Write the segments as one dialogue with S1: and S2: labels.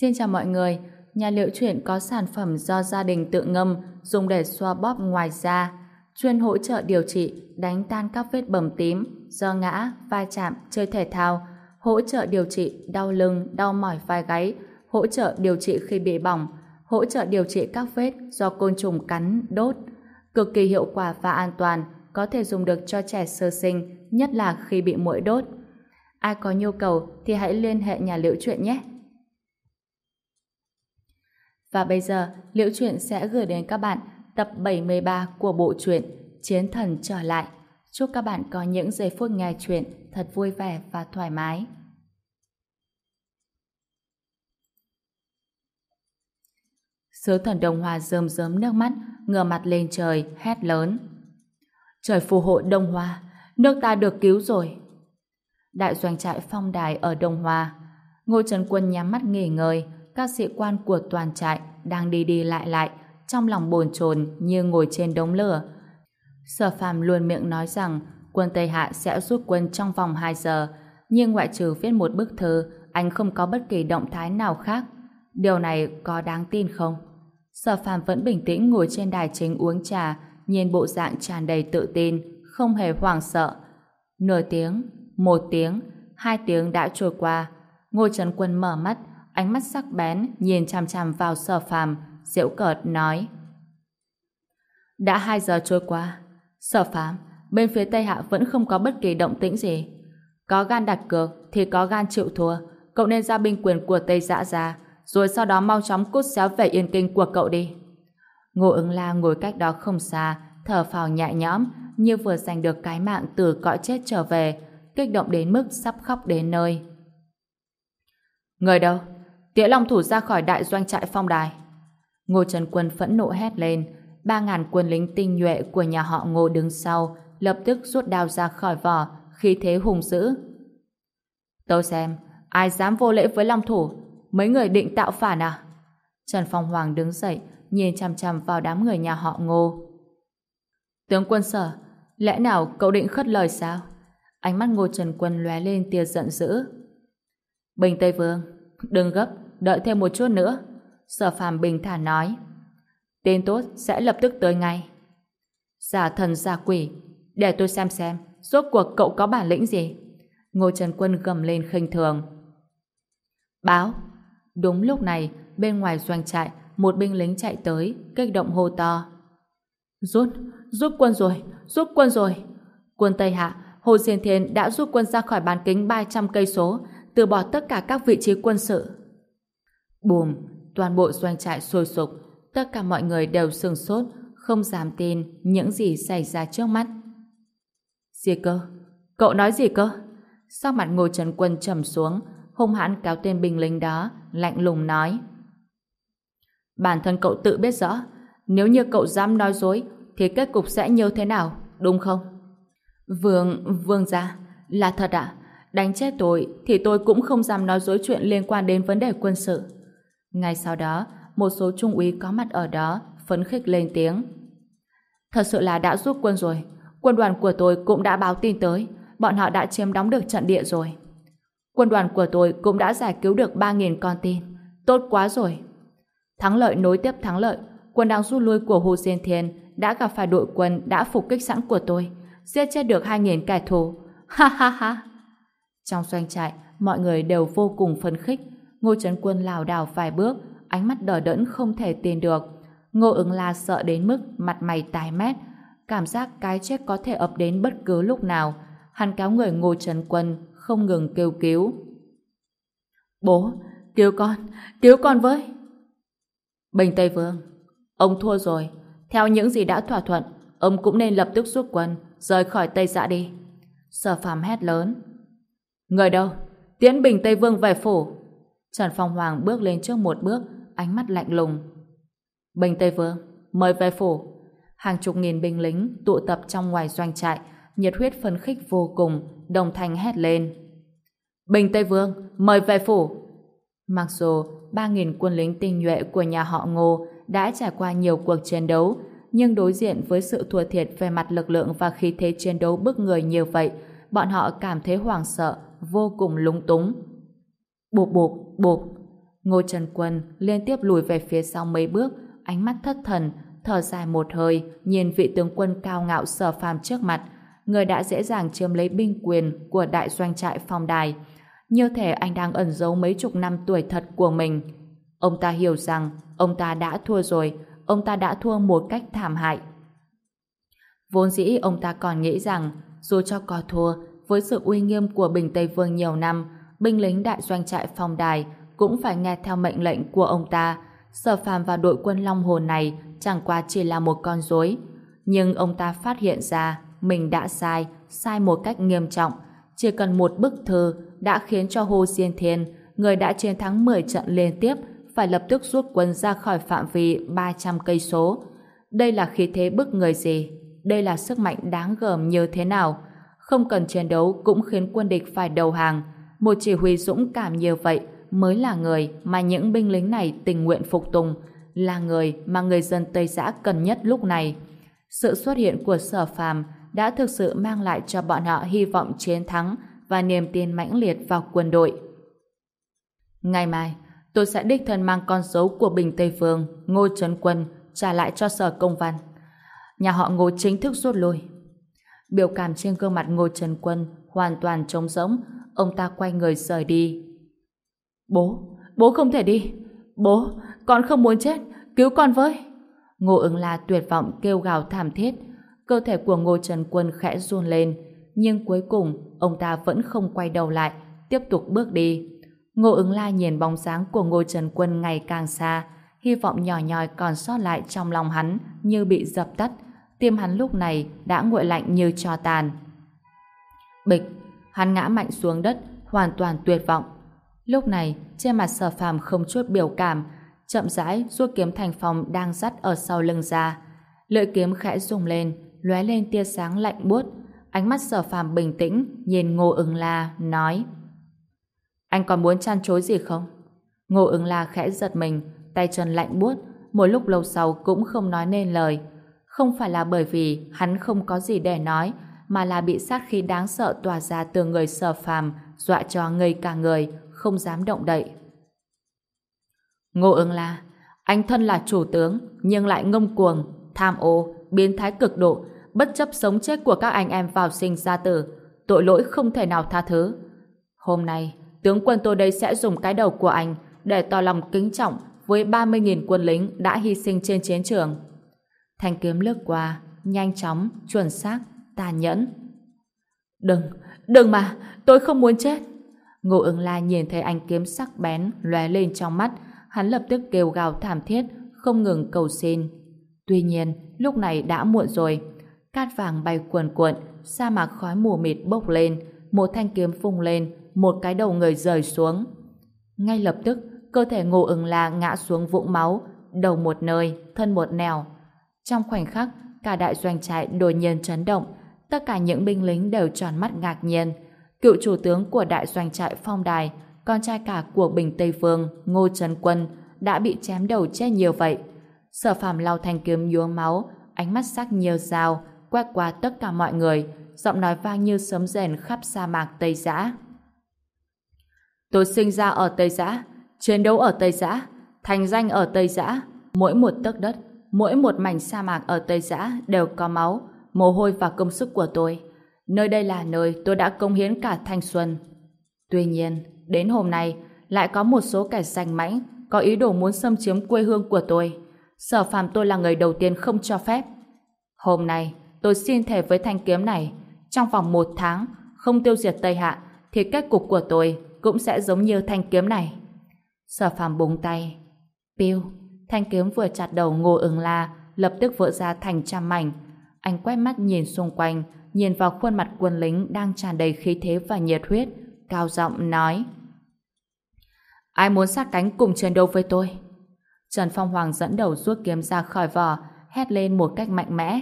S1: Xin chào mọi người, nhà liệu chuyển có sản phẩm do gia đình tự ngâm dùng để xoa bóp ngoài da, chuyên hỗ trợ điều trị, đánh tan các vết bầm tím do ngã, va chạm, chơi thể thao, hỗ trợ điều trị đau lưng, đau mỏi vai gáy, hỗ trợ điều trị khi bị bỏng, hỗ trợ điều trị các vết do côn trùng cắn, đốt. Cực kỳ hiệu quả và an toàn, có thể dùng được cho trẻ sơ sinh, nhất là khi bị muỗi đốt. Ai có nhu cầu thì hãy liên hệ nhà liệu chuyện nhé. Và bây giờ, Liễu Chuyện sẽ gửi đến các bạn tập 73 của bộ truyện Chiến Thần Trở Lại. Chúc các bạn có những giây phút nghe chuyện thật vui vẻ và thoải mái. Sứ thần Đông Hoa rơm rớm nước mắt, ngửa mặt lên trời, hét lớn. Trời phù hộ Đông Hoa, nước ta được cứu rồi. Đại doanh trại phong đài ở Đông Hoa. Ngô Trần Quân nhắm mắt nghỉ ngơi, các sĩ quan của toàn trại đang đi đi lại lại, trong lòng bồn chồn như ngồi trên đống lửa. Sở phàm luôn miệng nói rằng quân Tây Hạ sẽ rút quân trong vòng 2 giờ, nhưng ngoại trừ viết một bức thư, anh không có bất kỳ động thái nào khác. Điều này có đáng tin không? Sở phàm vẫn bình tĩnh ngồi trên đài chính uống trà, nhìn bộ dạng tràn đầy tự tin, không hề hoảng sợ. Nửa tiếng, một tiếng, hai tiếng đã trôi qua. Ngô Trấn Quân mở mắt, ánh mắt sắc bén nhìn chằm chằm vào sở phàm, diễu cợt nói. Đã hai giờ trôi qua, sở phàm, bên phía Tây Hạ vẫn không có bất kỳ động tĩnh gì. Có gan đặt cược thì có gan chịu thua, cậu nên ra binh quyền của Tây Dã ra, rồi sau đó mau chóng cút xéo về yên kinh của cậu đi. Ngô ứng la ngồi cách đó không xa, thở phào nhẹ nhõm, như vừa giành được cái mạng từ cõi chết trở về, kích động đến mức sắp khóc đến nơi. Người đâu? Tía Long thủ ra khỏi đại doanh trại phong đài. Ngô Trần Quân phẫn nộ hét lên, ba ngàn quân lính tinh nhuệ của nhà họ Ngô đứng sau, lập tức rút đao ra khỏi vỏ, khí thế hùng dữ. Tôi xem, ai dám vô lễ với Long thủ, mấy người định tạo phản à? Trần Phong Hoàng đứng dậy, nhìn chằm chằm vào đám người nhà họ Ngô. Tướng quân sở, lẽ nào cậu định khất lời sao? Ánh mắt Ngô Trần Quân lóe lên tia giận dữ. Bình Tây Vương, đừng gấp, đợi thêm một chút nữa. Sở phàm bình thản nói. Tên tốt sẽ lập tức tới ngay. Giả thần giả quỷ, để tôi xem xem, rốt cuộc cậu có bản lĩnh gì? Ngô Trần Quân gầm lên khinh thường. Báo! Đúng lúc này, bên ngoài doanh trại, một binh lính chạy tới, kích động hô to. Rút! Rút quân rồi! Rút quân rồi! Quân Tây Hạ, Hồ Diên Thiên đã rút quân ra khỏi bán kính 300 cây số, từ bỏ tất cả các vị trí quân sự. Bùm, toàn bộ doanh trại sôi sục, tất cả mọi người đều sừng sốt, không dám tin những gì xảy ra trước mắt. Gì cơ? Cậu nói gì cơ? Sau mặt Ngô Trần Quân trầm xuống, hung hãn cáo tên binh lính đó, lạnh lùng nói. Bản thân cậu tự biết rõ, nếu như cậu dám nói dối, thì kết cục sẽ như thế nào, đúng không? Vương, vương gia, là thật ạ, đánh chết tôi thì tôi cũng không dám nói dối chuyện liên quan đến vấn đề quân sự. Ngay sau đó, một số trung úy có mặt ở đó phấn khích lên tiếng. Thật sự là đã giúp quân rồi. Quân đoàn của tôi cũng đã báo tin tới. Bọn họ đã chiếm đóng được trận địa rồi. Quân đoàn của tôi cũng đã giải cứu được 3.000 con tin. Tốt quá rồi. Thắng lợi nối tiếp thắng lợi. Quân đang rút lui của Hồ Diên Thiên đã gặp phải đội quân đã phục kích sẵn của tôi. Giết chết được 2.000 kẻ thù. Ha ha ha. Trong doanh trại, mọi người đều vô cùng phấn khích. Ngô Trấn Quân lảo đảo vài bước, ánh mắt đờ đẫn không thể tin được. Ngô ứng la sợ đến mức mặt mày tái mét, cảm giác cái chết có thể ập đến bất cứ lúc nào. Hắn kéo người Ngô Trấn Quân không ngừng kêu cứu. Bố, cứu con, cứu con với. Bình Tây Vương, ông thua rồi. Theo những gì đã thỏa thuận, ông cũng nên lập tức rút quân, rời khỏi Tây Dạ đi. Sở phàm hét lớn. Người đâu? Tiễn Bình Tây Vương về phủ. Trần Phong Hoàng bước lên trước một bước, ánh mắt lạnh lùng. Bình Tây Vương, mời về phủ. Hàng chục nghìn binh lính tụ tập trong ngoài doanh trại, nhiệt huyết phấn khích vô cùng, đồng thanh hét lên. Bình Tây Vương, mời về phủ. Mặc dù 3.000 quân lính tinh nhuệ của nhà họ Ngô đã trải qua nhiều cuộc chiến đấu, nhưng đối diện với sự thua thiệt về mặt lực lượng và khí thế chiến đấu bức người như vậy, bọn họ cảm thấy hoảng sợ, vô cùng lúng túng. Bụp bụp, bụp. Ngô Trần Quân liên tiếp lùi về phía sau mấy bước, ánh mắt thất thần, thở dài một hơi, nhìn vị tướng quân cao ngạo sở phàm trước mặt, người đã dễ dàng chiếm lấy binh quyền của đại doanh trại phong đài. Như thể anh đang ẩn giấu mấy chục năm tuổi thật của mình. Ông ta hiểu rằng ông ta đã thua rồi, ông ta đã thua một cách thảm hại. Vốn dĩ ông ta còn nghĩ rằng dù cho có thua, với sự uy nghiêm của Bình Tây Vương nhiều năm, binh lính đại doanh trại phòng đài cũng phải nghe theo mệnh lệnh của ông ta. Sở phàm và đội quân Long Hồn này chẳng qua chỉ là một con rối. Nhưng ông ta phát hiện ra mình đã sai, sai một cách nghiêm trọng. Chỉ cần một bức thư đã khiến cho Hồ Diên Thiên, người đã chiến thắng 10 trận liên tiếp, phải lập tức rút quân ra khỏi phạm vi 300 cây số. Đây là khí thế bức người gì? Đây là sức mạnh đáng gờm như thế nào? Không cần chiến đấu cũng khiến quân địch phải đầu hàng. Một chỉ huy dũng cảm như vậy mới là người mà những binh lính này tình nguyện phục tùng, là người mà người dân Tây Giã cần nhất lúc này. Sự xuất hiện của sở phàm đã thực sự mang lại cho bọn họ hy vọng chiến thắng và niềm tin mãnh liệt vào quân đội. Ngày mai, tôi sẽ đích thân mang con dấu của Bình Tây Phương, Ngô Trấn Quân, trả lại cho sở công văn. Nhà họ Ngô chính thức rút lui. Biểu cảm trên gương mặt Ngô Trấn Quân hoàn toàn trống rỗng, ông ta quay người rời đi. Bố, bố không thể đi. Bố, con không muốn chết, cứu con với. Ngô ứng la tuyệt vọng kêu gào thảm thiết, cơ thể của Ngô Trần Quân khẽ run lên, nhưng cuối cùng ông ta vẫn không quay đầu lại, tiếp tục bước đi. Ngô ứng la nhìn bóng dáng của Ngô Trần Quân ngày càng xa, hy vọng nhỏ nhòi còn sót lại trong lòng hắn như bị dập tắt, tim hắn lúc này đã nguội lạnh như cho tàn. Bịch, hắn ngã mạnh xuống đất, hoàn toàn tuyệt vọng. Lúc này, trên mặt sở phàm không chút biểu cảm, chậm rãi rút kiếm thành phòng đang dắt ở sau lưng ra. Lưỡi kiếm khẽ rung lên, lóe lên tia sáng lạnh buốt. Ánh mắt sở phàm bình tĩnh, nhìn Ngô ứng la, nói Anh còn muốn chăn chối gì không? Ngô ứng la khẽ giật mình, tay chân lạnh buốt, một lúc lâu sau cũng không nói nên lời. Không phải là bởi vì hắn không có gì để nói, mà là bị sát khí đáng sợ tỏa ra từ người sở phàm, dọa cho ngây cả người, không dám động đậy. Ngô ứng la, anh thân là chủ tướng, nhưng lại ngông cuồng, tham ô, biến thái cực độ, bất chấp sống chết của các anh em vào sinh ra tử, tội lỗi không thể nào tha thứ. Hôm nay, tướng quân tôi đây sẽ dùng cái đầu của anh để tỏ lòng kính trọng với 30.000 quân lính đã hy sinh trên chiến trường. Thanh kiếm lướt qua, nhanh chóng, chuẩn xác, tàn nhẫn. Đừng, đừng mà, tôi không muốn chết. Ngô ứng la nhìn thấy ánh kiếm sắc bén lóe lên trong mắt, hắn lập tức kêu gào thảm thiết, không ngừng cầu xin. Tuy nhiên, lúc này đã muộn rồi. Cát vàng bay cuồn cuộn, sa mạc khói mù mịt bốc lên, một thanh kiếm phung lên, một cái đầu người rời xuống. Ngay lập tức, cơ thể ngô ứng la ngã xuống vũng máu, đầu một nơi, thân một nẻo. Trong khoảnh khắc, cả đại doanh trại đột nhiên chấn động, tất cả những binh lính đều tròn mắt ngạc nhiên. Cựu chủ tướng của đại doanh trại Phong Đài, con trai cả của Bình Tây Phương, Ngô trần Quân, đã bị chém đầu chết nhiều vậy. Sở phàm lau thanh kiếm nhuốm máu, ánh mắt sắc như dao, quét qua tất cả mọi người, giọng nói vang như sấm rền khắp sa mạc Tây Giã. Tôi sinh ra ở Tây Giã, chiến đấu ở Tây Giã, thành danh ở Tây Giã, mỗi một tấc đất, mỗi một mảnh sa mạc ở Tây Giã đều có máu, mồ hôi và công sức của tôi. Nơi đây là nơi tôi đã công hiến cả thanh xuân. Tuy nhiên, đến hôm nay, lại có một số kẻ danh mãnh có ý đồ muốn xâm chiếm quê hương của tôi. Sở phàm tôi là người đầu tiên không cho phép. Hôm nay, tôi xin thề với thanh kiếm này, trong vòng một tháng, không tiêu diệt Tây Hạ, thì kết cục của tôi cũng sẽ giống như thanh kiếm này. Sở phàm búng tay. Piu, thanh kiếm vừa chặt đầu ngô ứng la, lập tức vỡ ra thành trăm mảnh. Anh quét mắt nhìn xung quanh, nhìn vào khuôn mặt quân lính đang tràn đầy khí thế và nhiệt huyết, cao giọng nói. Ai muốn sát cánh cùng chiến đấu với tôi? Trần Phong Hoàng dẫn đầu rút kiếm ra khỏi vỏ, hét lên một cách mạnh mẽ.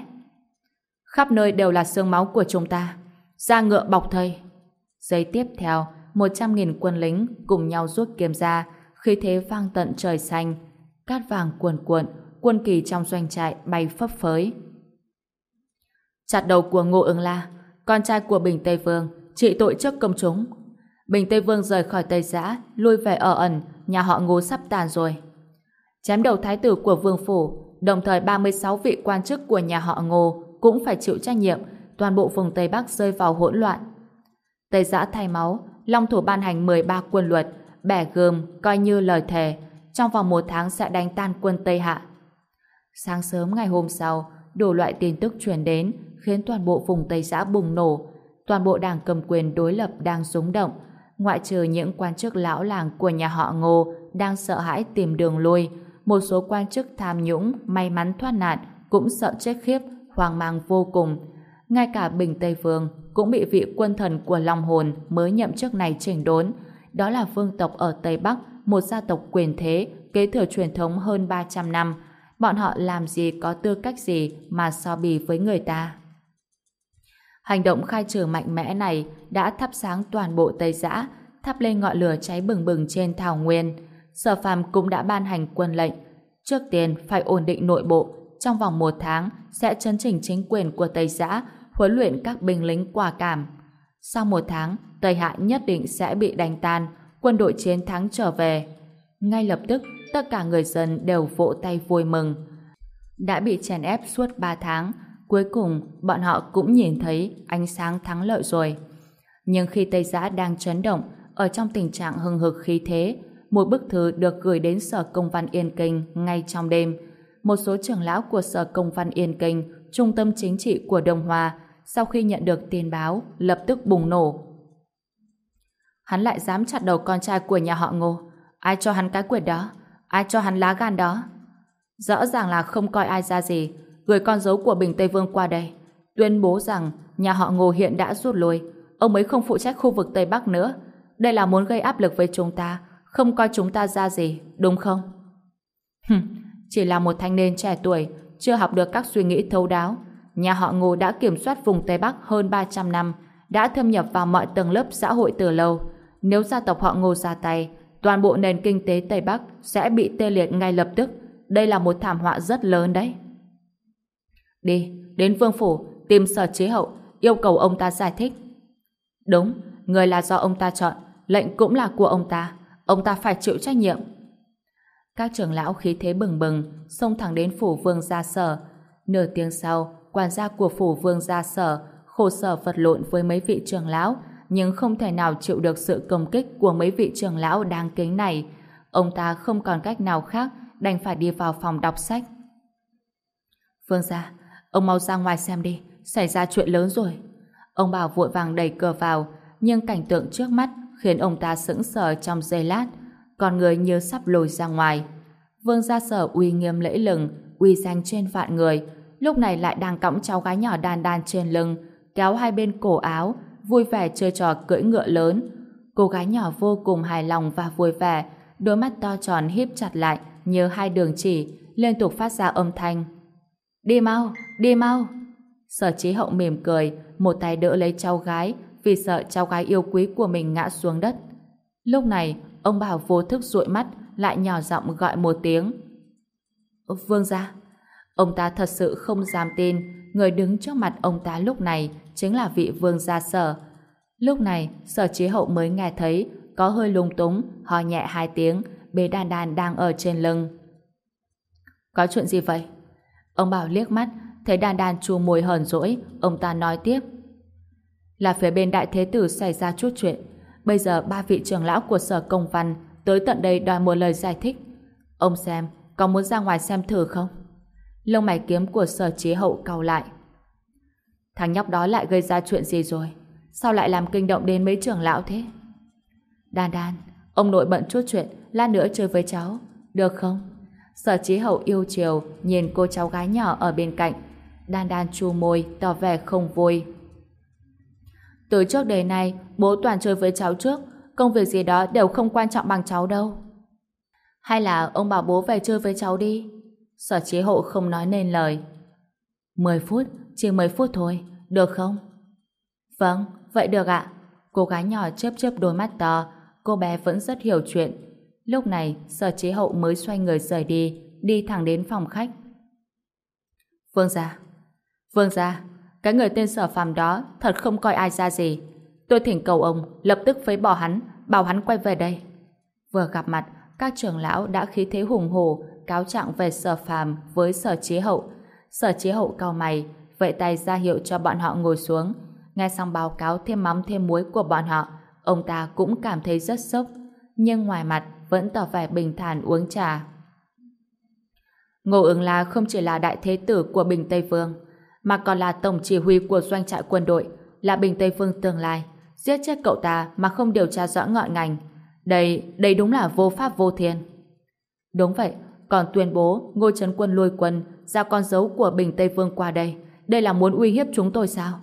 S1: Khắp nơi đều là xương máu của chúng ta. Ra ngựa bọc thây. Giây tiếp theo, một trăm nghìn quân lính cùng nhau rút kiếm ra, khí thế vang tận trời xanh. Cát vàng cuồn cuộn, quân kỳ trong doanh trại bay phấp phới. Chặt đầu của Ngô Ứng La, con trai của Bình Tây Vương, trị tội trước công chúng. Bình Tây Vương rời khỏi Tây Giã, lui về ở ẩn, nhà họ ngô sắp tàn rồi. Chém đầu thái tử của vương phủ, đồng thời 36 vị quan chức của nhà họ ngô cũng phải chịu trách nhiệm, toàn bộ vùng Tây Bắc rơi vào hỗn loạn. Tây Giã thay máu, Long Thủ ban hành 13 quân luật, bẻ gươm coi như lời thề, trong vòng một tháng sẽ đánh tan quân Tây Hạ. Sáng sớm ngày hôm sau, đủ loại tin tức truyền đến, khiến toàn bộ vùng Tây xã bùng nổ. Toàn bộ đảng cầm quyền đối lập đang rúng động, ngoại trừ những quan chức lão làng của nhà họ Ngô đang sợ hãi tìm đường lui, một số quan chức tham nhũng may mắn thoát nạn cũng sợ chết khiếp, hoang mang vô cùng. Ngay cả Bình Tây Vương cũng bị vị quân thần của Long Hồn mới nhậm chức này chỉnh đốn. Đó là vương tộc ở Tây Bắc, một gia tộc quyền thế, kế thừa truyền thống hơn 300 năm. Bọn họ làm gì có tư cách gì mà so bì với người ta? Hành động khai trừ mạnh mẽ này đã thắp sáng toàn bộ Tây Giã, thắp lên ngọn lửa cháy bừng bừng trên thảo nguyên. Sở Phàm cũng đã ban hành quân lệnh. Trước tiên phải ổn định nội bộ, trong vòng một tháng sẽ chấn chỉnh chính quyền của Tây Giã, huấn luyện các binh lính quả cảm. Sau một tháng, Tây Hạ nhất định sẽ bị đánh tan, quân đội chiến thắng trở về. Ngay lập tức, tất cả người dân đều vỗ tay vui mừng. Đã bị chèn ép suốt 3 tháng, cuối cùng bọn họ cũng nhìn thấy ánh sáng thắng lợi rồi. Nhưng khi Tây Giã đang chấn động, ở trong tình trạng hưng hực khí thế, một bức thư được gửi đến Sở Công văn Yên Kinh ngay trong đêm. Một số trưởng lão của Sở Công văn Yên Kinh, trung tâm chính trị của Đông Hoa, sau khi nhận được tin báo, lập tức bùng nổ. Hắn lại dám chặt đầu con trai của nhà họ Ngô. Ai cho hắn cái quyền đó? Ai cho hắn lá gan đó? Rõ ràng là không coi ai ra gì, gửi con dấu của Bình Tây Vương qua đây, tuyên bố rằng nhà họ Ngô hiện đã rút lui, ông ấy không phụ trách khu vực Tây Bắc nữa. Đây là muốn gây áp lực với chúng ta, không coi chúng ta ra gì, đúng không? Hừm, chỉ là một thanh niên trẻ tuổi, chưa học được các suy nghĩ thấu đáo. Nhà họ Ngô đã kiểm soát vùng Tây Bắc hơn 300 năm, đã thâm nhập vào mọi tầng lớp xã hội từ lâu. Nếu gia tộc họ Ngô ra tay, toàn bộ nền kinh tế Tây Bắc sẽ bị tê liệt ngay lập tức. Đây là một thảm họa rất lớn đấy. Đi, đến vương phủ, tìm sở chế hậu, yêu cầu ông ta giải thích. Đúng, người là do ông ta chọn, lệnh cũng là của ông ta, ông ta phải chịu trách nhiệm. Các trưởng lão khí thế bừng bừng, xông thẳng đến phủ vương gia sở. Nửa tiếng sau, quản gia của phủ vương gia sở, khổ sở vật lộn với mấy vị trưởng lão, nhưng không thể nào chịu được sự công kích của mấy vị trưởng lão đáng kính này. Ông ta không còn cách nào khác, đành phải đi vào phòng đọc sách. Vương gia, Ông mau ra ngoài xem đi, xảy ra chuyện lớn rồi. Ông Bảo vội vàng đẩy cửa vào, nhưng cảnh tượng trước mắt khiến ông ta sững sờ trong giây lát, con người như sắp lùi ra ngoài. Vương gia sở uy nghiêm lẫy lừng, uy danh trên vạn người, lúc này lại đang cõng cháu gái nhỏ đan đan trên lưng, kéo hai bên cổ áo, vui vẻ chơi trò cưỡi ngựa lớn. Cô gái nhỏ vô cùng hài lòng và vui vẻ, đôi mắt to tròn híp chặt lại như hai đường chỉ, liên tục phát ra âm thanh. Đi mau, đi mau. Sở trí hậu mỉm cười, một tay đỡ lấy cháu gái vì sợ cháu gái yêu quý của mình ngã xuống đất. Lúc này, ông Bảo vô thức dụi mắt, lại nhỏ giọng gọi một tiếng. Vương gia. Ông ta thật sự không dám tin người đứng trước mặt ông ta lúc này chính là vị vương gia sở. Lúc này, sở trí hậu mới nghe thấy có hơi lung túng, ho nhẹ hai tiếng, bế đàn đàn đang ở trên lưng. Có chuyện gì vậy? Ông Bảo liếc mắt, thấy đàn đàn chua mùi hờn dỗi, ông ta nói tiếp. Là phía bên đại thế tử xảy ra chút chuyện. Bây giờ ba vị trưởng lão của sở công văn tới tận đây đòi một lời giải thích. Ông xem, có muốn ra ngoài xem thử không? Lông mày kiếm của sở chế hậu cau lại. Thằng nhóc đó lại gây ra chuyện gì rồi? Sao lại làm kinh động đến mấy trưởng lão thế? Đan đan, ông nội bận chút chuyện, lát nữa chơi với cháu. Được không? Sở trí Hậu yêu chiều nhìn cô cháu gái nhỏ ở bên cạnh. Đan đan chu môi tỏ vẻ không vui. Từ trước đời này, bố toàn chơi với cháu trước, công việc gì đó đều không quan trọng bằng cháu đâu. Hay là ông bảo bố về chơi với cháu đi? Sở chế hộ không nói nên lời. 10 phút, chỉ 10 phút thôi, được không? Vâng, vậy được ạ. Cô gái nhỏ chớp chớp đôi mắt to, cô bé vẫn rất hiểu chuyện. Lúc này, sở chế hậu mới xoay người rời đi, đi thẳng đến phòng khách. Vương gia, Vương gia, cái người tên sở phàm đó thật không coi ai ra gì. Tôi thỉnh cầu ông lập tức phế bỏ hắn, bảo hắn quay về đây. Vừa gặp mặt, các trưởng lão đã khí thế hùng hồ cáo trạng về sở phàm với sở chế hậu. Sở chế hậu cao mày, vẫy tay ra hiệu cho bọn họ ngồi xuống. Nghe xong báo cáo thêm mắm thêm muối của bọn họ, ông ta cũng cảm thấy rất sốc, nhưng ngoài mặt vẫn tỏ vẻ bình thản uống trà. Ngô ứng la không chỉ là đại thế tử của Bình Tây Vương, mà còn là tổng chỉ huy của doanh trại quân đội, là Bình Tây Vương tương lai. Giết chết cậu ta mà không điều tra rõ ngọn ngành. Đây, đây đúng là vô pháp vô thiên. Đúng vậy, còn tuyên bố Ngô Trấn Quân lôi quân ra con dấu của Bình Tây Vương qua đây. Đây là muốn uy hiếp chúng tôi sao?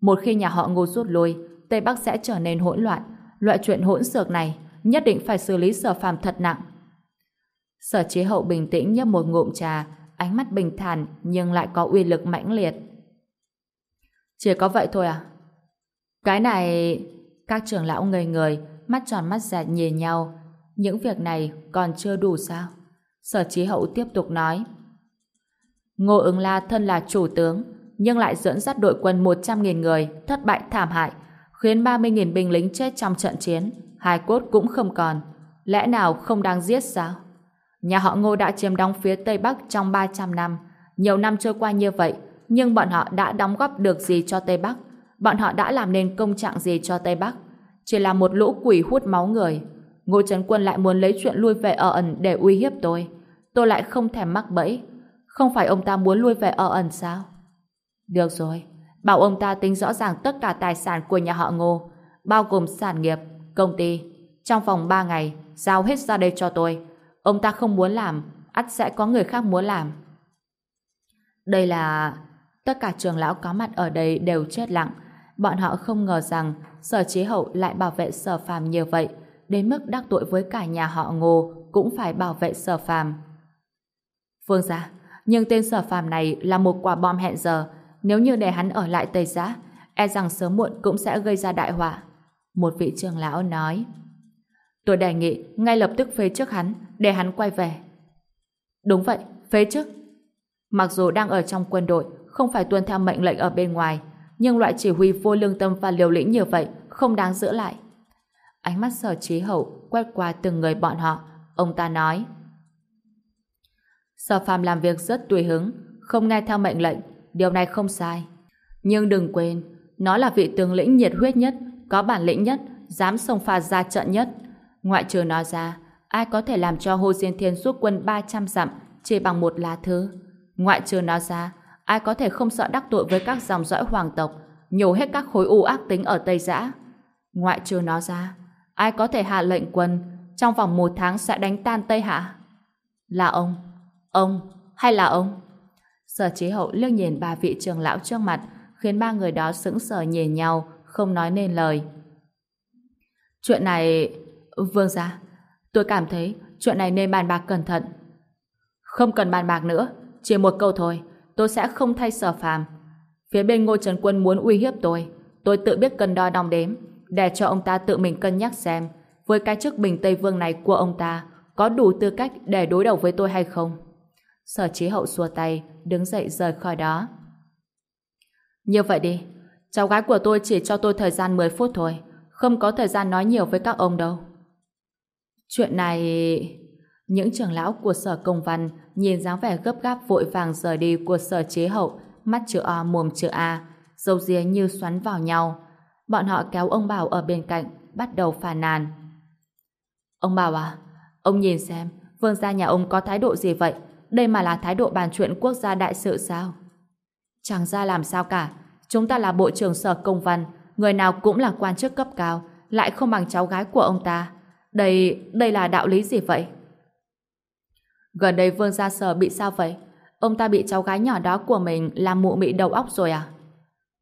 S1: Một khi nhà họ Ngô rút lui, Tây Bắc sẽ trở nên hỗn loạn. Loại chuyện hỗn xược này nhất định phải xử lý sở phàm thật nặng. Sở chế hậu bình tĩnh nhấp một ngụm trà, ánh mắt bình thản nhưng lại có uy lực mãnh liệt. Chỉ có vậy thôi à? Cái này... Các trưởng lão ngây người, mắt tròn mắt dẹt nhìn nhau. Những việc này còn chưa đủ sao? Sở chế hậu tiếp tục nói. Ngô ứng la thân là chủ tướng, nhưng lại dẫn dắt đội quân 100.000 người, thất bại thảm hại, khiến 30.000 binh lính chết trong trận chiến, hai cốt cũng không còn. Lẽ nào không đang giết sao? Nhà họ Ngô đã chiếm đóng phía Tây Bắc trong 300 năm. Nhiều năm trôi qua như vậy, nhưng bọn họ đã đóng góp được gì cho Tây Bắc? Bọn họ đã làm nên công trạng gì cho Tây Bắc? Chỉ là một lũ quỷ hút máu người. Ngô Trấn Quân lại muốn lấy chuyện lui về ở ẩn để uy hiếp tôi. Tôi lại không thèm mắc bẫy. Không phải ông ta muốn lui về ở ẩn sao? Được rồi. Bảo ông ta tính rõ ràng tất cả tài sản của nhà họ Ngô, bao gồm sản nghiệp, công ty. Trong vòng 3 ngày, giao hết ra đây cho tôi Ông ta không muốn làm, ắt sẽ có người khác muốn làm. Đây là... Tất cả trường lão có mặt ở đây đều chết lặng. Bọn họ không ngờ rằng sở chế hậu lại bảo vệ sở phàm như vậy, đến mức đắc tội với cả nhà họ ngô cũng phải bảo vệ sở phàm. Phương gia, nhưng tên sở phàm này là một quả bom hẹn giờ. Nếu như để hắn ở lại Tây Giã, e rằng sớm muộn cũng sẽ gây ra đại họa. Một vị trường lão nói. Tôi đề nghị ngay lập tức phế trước hắn để hắn quay về. Đúng vậy, phế trước. Mặc dù đang ở trong quân đội, không phải tuân theo mệnh lệnh ở bên ngoài, nhưng loại chỉ huy vô lương tâm và liều lĩnh như vậy không đáng giữ lại. Ánh mắt sở trí hậu quét qua từng người bọn họ, ông ta nói. Sở phàm làm việc rất tùy hứng, không nghe theo mệnh lệnh, điều này không sai. Nhưng đừng quên, nó là vị tướng lĩnh nhiệt huyết nhất, có bản lĩnh nhất, dám xông pha ra trận nhất. Ngoại trừ nó ra, ai có thể làm cho Hồ Diên Thiên rút quân 300 dặm chỉ bằng một lá thư. Ngoại trừ nó ra, ai có thể không sợ đắc tội với các dòng dõi hoàng tộc, nhổ hết các khối u ác tính ở Tây Giã. Ngoại trừ nó ra, ai có thể hạ lệnh quân trong vòng một tháng sẽ đánh tan Tây Hạ? Là ông, ông hay là ông? Sở chế hậu liếc nhìn ba vị trường lão trước mặt khiến ba người đó sững sờ nhìn nhau không nói nên lời. Chuyện này... Vương gia, Tôi cảm thấy chuyện này nên bàn bạc cẩn thận. Không cần bàn bạc nữa, chỉ một câu thôi, tôi sẽ không thay sở phàm. Phía bên Ngô Trần Quân muốn uy hiếp tôi, tôi tự biết cân đo đong đếm, để cho ông ta tự mình cân nhắc xem, với cái chức bình Tây Vương này của ông ta, có đủ tư cách để đối đầu với tôi hay không. Sở trí hậu xua tay, đứng dậy rời khỏi đó. Như vậy đi, cháu gái của tôi chỉ cho tôi thời gian 10 phút thôi, không có thời gian nói nhiều với các ông đâu. Chuyện này... Những trưởng lão của sở công văn nhìn dáng vẻ gấp gáp vội vàng rời đi của sở chế hậu, mắt chữ O mồm chữ A, dâu ria như xoắn vào nhau. Bọn họ kéo ông Bảo ở bên cạnh, bắt đầu phàn nàn. Ông Bảo à, ông nhìn xem, vương gia nhà ông có thái độ gì vậy? Đây mà là thái độ bàn chuyện quốc gia đại sự sao? Chẳng ra làm sao cả, chúng ta là bộ trưởng sở công văn, người nào cũng là quan chức cấp cao, lại không bằng cháu gái của ông ta. Đây, đây là đạo lý gì vậy? Gần đây Vương Gia Sở bị sao vậy? Ông ta bị cháu gái nhỏ đó của mình làm mụ mị đầu óc rồi à?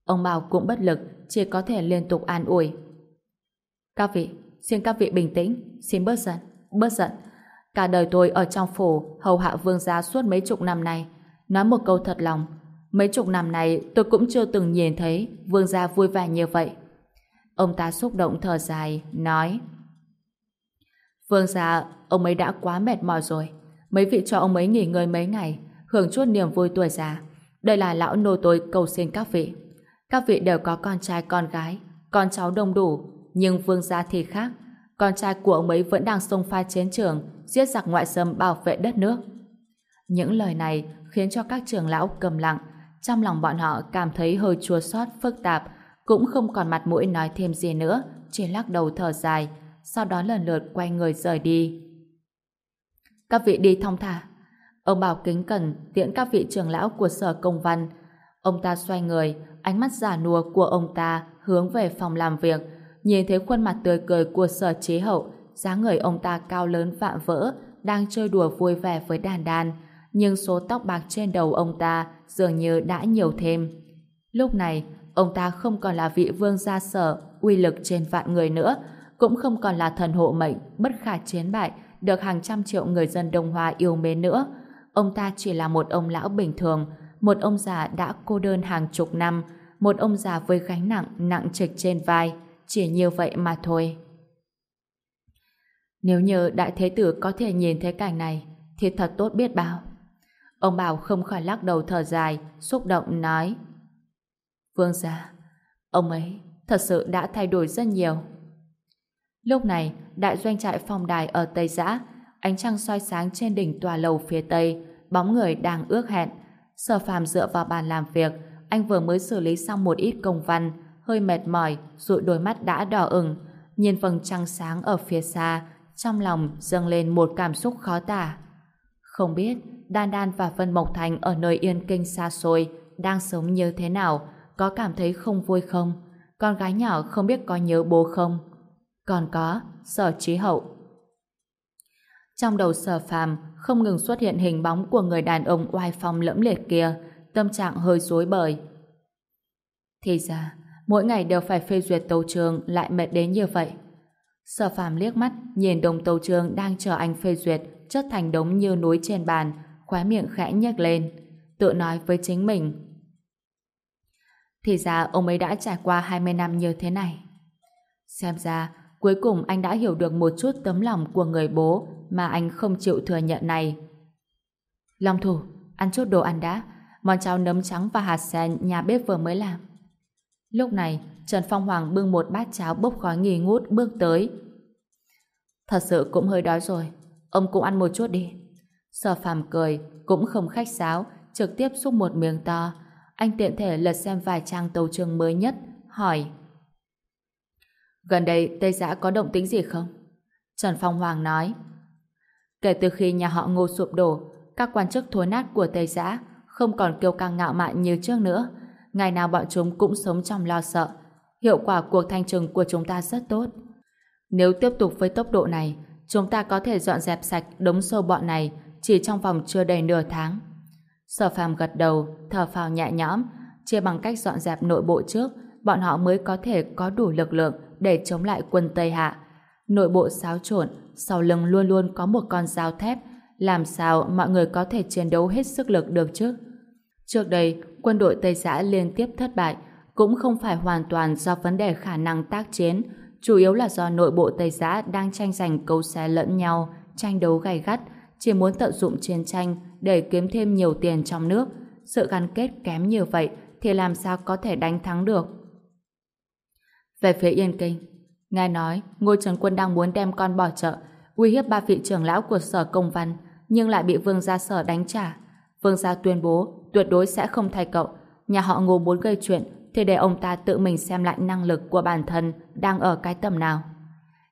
S1: Ông Bảo cũng bất lực, chỉ có thể liên tục an ủi. Các vị, xin các vị bình tĩnh, xin bớt giận, bớt giận. Cả đời tôi ở trong phủ hầu hạ Vương Gia suốt mấy chục năm nay. Nói một câu thật lòng, mấy chục năm này tôi cũng chưa từng nhìn thấy Vương Gia vui vẻ như vậy. Ông ta xúc động thở dài, nói Vương gia, ông ấy đã quá mệt mỏi rồi. Mấy vị cho ông ấy nghỉ ngơi mấy ngày, hưởng chút niềm vui tuổi già. Đây là lão nô tôi cầu xin các vị. Các vị đều có con trai con gái. con cháu đông đủ, nhưng vương gia thì khác. Con trai của ông ấy vẫn đang xông pha chiến trường, giết giặc ngoại xâm bảo vệ đất nước. Những lời này khiến cho các trưởng lão cầm lặng, trong lòng bọn họ cảm thấy hơi chua xót phức tạp, cũng không còn mặt mũi nói thêm gì nữa, chỉ lắc đầu thở dài, sau đó lần lượt quay người rời đi. Các vị đi thong thả. Ông bảo kính cẩn tiễn các vị trưởng lão của sở công văn. Ông ta xoay người, ánh mắt giả nùa của ông ta hướng về phòng làm việc, nhìn thấy khuôn mặt tươi cười của sở chế hậu, dáng người ông ta cao lớn vạm vỡ, đang chơi đùa vui vẻ với đàn đàn, nhưng số tóc bạc trên đầu ông ta dường như đã nhiều thêm. Lúc này, ông ta không còn là vị vương gia sở uy lực trên vạn người nữa, cũng không còn là thần hộ mệnh bất khả chiến bại được hàng trăm triệu người dân Đông Hoa yêu mến nữa. Ông ta chỉ là một ông lão bình thường, một ông già đã cô đơn hàng chục năm, một ông già với gánh nặng nặng trịch trên vai, chỉ như vậy mà thôi. Nếu như Đại Thế Tử có thể nhìn thấy cảnh này, thì thật tốt biết bao. Ông Bảo không khỏi lắc đầu thở dài, xúc động nói. Vương gia, ông ấy thật sự đã thay đổi rất nhiều. Lúc này, đại doanh trại phòng đài ở Tây Giã, ánh trăng soi sáng trên đỉnh tòa lầu phía Tây, bóng người đang ước hẹn. Sở phàm dựa vào bàn làm việc, anh vừa mới xử lý xong một ít công văn, hơi mệt mỏi, rồi đôi mắt đã đỏ ửng, nhìn vầng trăng sáng ở phía xa, trong lòng dâng lên một cảm xúc khó tả. Không biết Đan Đan và Vân Mộc Thành ở nơi yên kinh xa xôi đang sống như thế nào, có cảm thấy không vui không? Con gái nhỏ không biết có nhớ bố không? Còn có, sở trí hậu. Trong đầu sở phàm không ngừng xuất hiện hình bóng của người đàn ông oai phong lẫm liệt kia, tâm trạng hơi rối bời. Thì ra, mỗi ngày đều phải phê duyệt tàu trường lại mệt đến như vậy. Sở phàm liếc mắt, nhìn đồng tàu trường đang chờ anh phê duyệt, chất thành đống như núi trên bàn, khóe miệng khẽ nhếch lên, tự nói với chính mình. Thì ra ông ấy đã trải qua 20 năm như thế này. Xem ra, cuối cùng anh đã hiểu được một chút tấm lòng của người bố mà anh không chịu thừa nhận này. Long thủ, ăn chút đồ ăn đã, món cháo nấm trắng và hạt sen nhà bếp vừa mới làm. Lúc này, Trần Phong Hoàng bưng một bát cháo bốc khói nghi ngút bước tới. Thật sự cũng hơi đói rồi, ông cũng ăn một chút đi. Sở phàm cười, cũng không khách sáo, trực tiếp xúc một miếng to. Anh tiện thể lật xem vài trang tấu chương mới nhất, hỏi. Gần đây Tây Giã có động tĩnh gì không? Trần Phong Hoàng nói. Kể từ khi nhà họ ngô sụp đổ, các quan chức thối nát của Tây Giã không còn kiêu căng ngạo mạn như trước nữa. Ngày nào bọn chúng cũng sống trong lo sợ. Hiệu quả cuộc thanh trừng của chúng ta rất tốt. Nếu tiếp tục với tốc độ này, chúng ta có thể dọn dẹp sạch đống sâu bọn này chỉ trong vòng chưa đầy nửa tháng. Sở phàm gật đầu, thở phào nhẹ nhõm, chia bằng cách dọn dẹp nội bộ trước, bọn họ mới có thể có đủ lực lượng để chống lại quân Tây Hạ. Nội bộ xáo trộn, sau lưng luôn luôn có một con dao thép, làm sao mọi người có thể chiến đấu hết sức lực được chứ? Trước đây, quân đội Tây Giã liên tiếp thất bại, cũng không phải hoàn toàn do vấn đề khả năng tác chiến, chủ yếu là do nội bộ Tây Giã đang tranh giành cấu xé lẫn nhau, tranh đấu gay gắt, chỉ muốn tận dụng chiến tranh để kiếm thêm nhiều tiền trong nước. Sự gắn kết kém như vậy thì làm sao có thể đánh thắng được. Về phía Yên Kinh, nghe nói ngô trần quân đang muốn đem con bỏ chợ, uy hiếp ba vị trưởng lão của sở công văn, nhưng lại bị vương gia sở đánh trả. Vương gia tuyên bố tuyệt đối sẽ không thay cậu. Nhà họ ngô muốn gây chuyện thì để ông ta tự mình xem lại năng lực của bản thân đang ở cái tầm nào.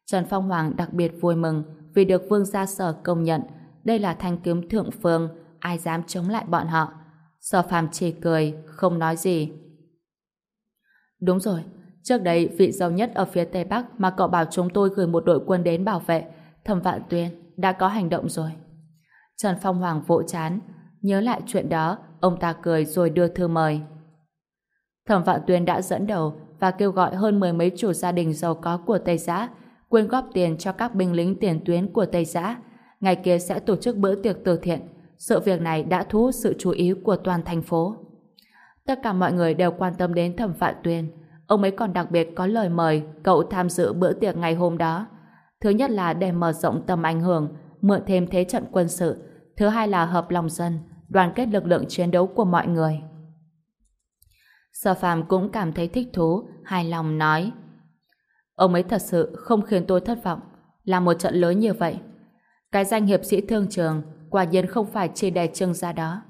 S1: Trần Phong Hoàng đặc biệt vui mừng vì được vương gia sở công nhận đây là thanh kiếm thượng phương, ai dám chống lại bọn họ. Sở phàm chỉ cười, không nói gì. Đúng rồi, trước đây vị giàu nhất ở phía Tây Bắc mà cậu bảo chúng tôi gửi một đội quân đến bảo vệ, thẩm vạn tuyên, đã có hành động rồi. Trần Phong Hoàng vỗ chán, nhớ lại chuyện đó, ông ta cười rồi đưa thư mời. Thẩm Vạn Tuyên đã dẫn đầu và kêu gọi hơn mười mấy chủ gia đình giàu có của Tây Giã quyên góp tiền cho các binh lính tiền tuyến của Tây Giã ngày kia sẽ tổ chức bữa tiệc từ thiện. Sự việc này đã thu hút sự chú ý của toàn thành phố. Tất cả mọi người đều quan tâm đến thẩm Vạn Tuyên. Ông ấy còn đặc biệt có lời mời cậu tham dự bữa tiệc ngày hôm đó. Thứ nhất là để mở rộng tầm ảnh hưởng, mượn thêm thế trận quân sự. Thứ hai là hợp lòng dân, đoàn kết lực lượng chiến đấu của mọi người. Sở phàm cũng cảm thấy thích thú, hài lòng nói Ông ấy thật sự không khiến tôi thất vọng. Là một trận lớn như vậy. Cái danh hiệp sĩ thương trường quả nhiên không phải chỉ đè trưng ra đó.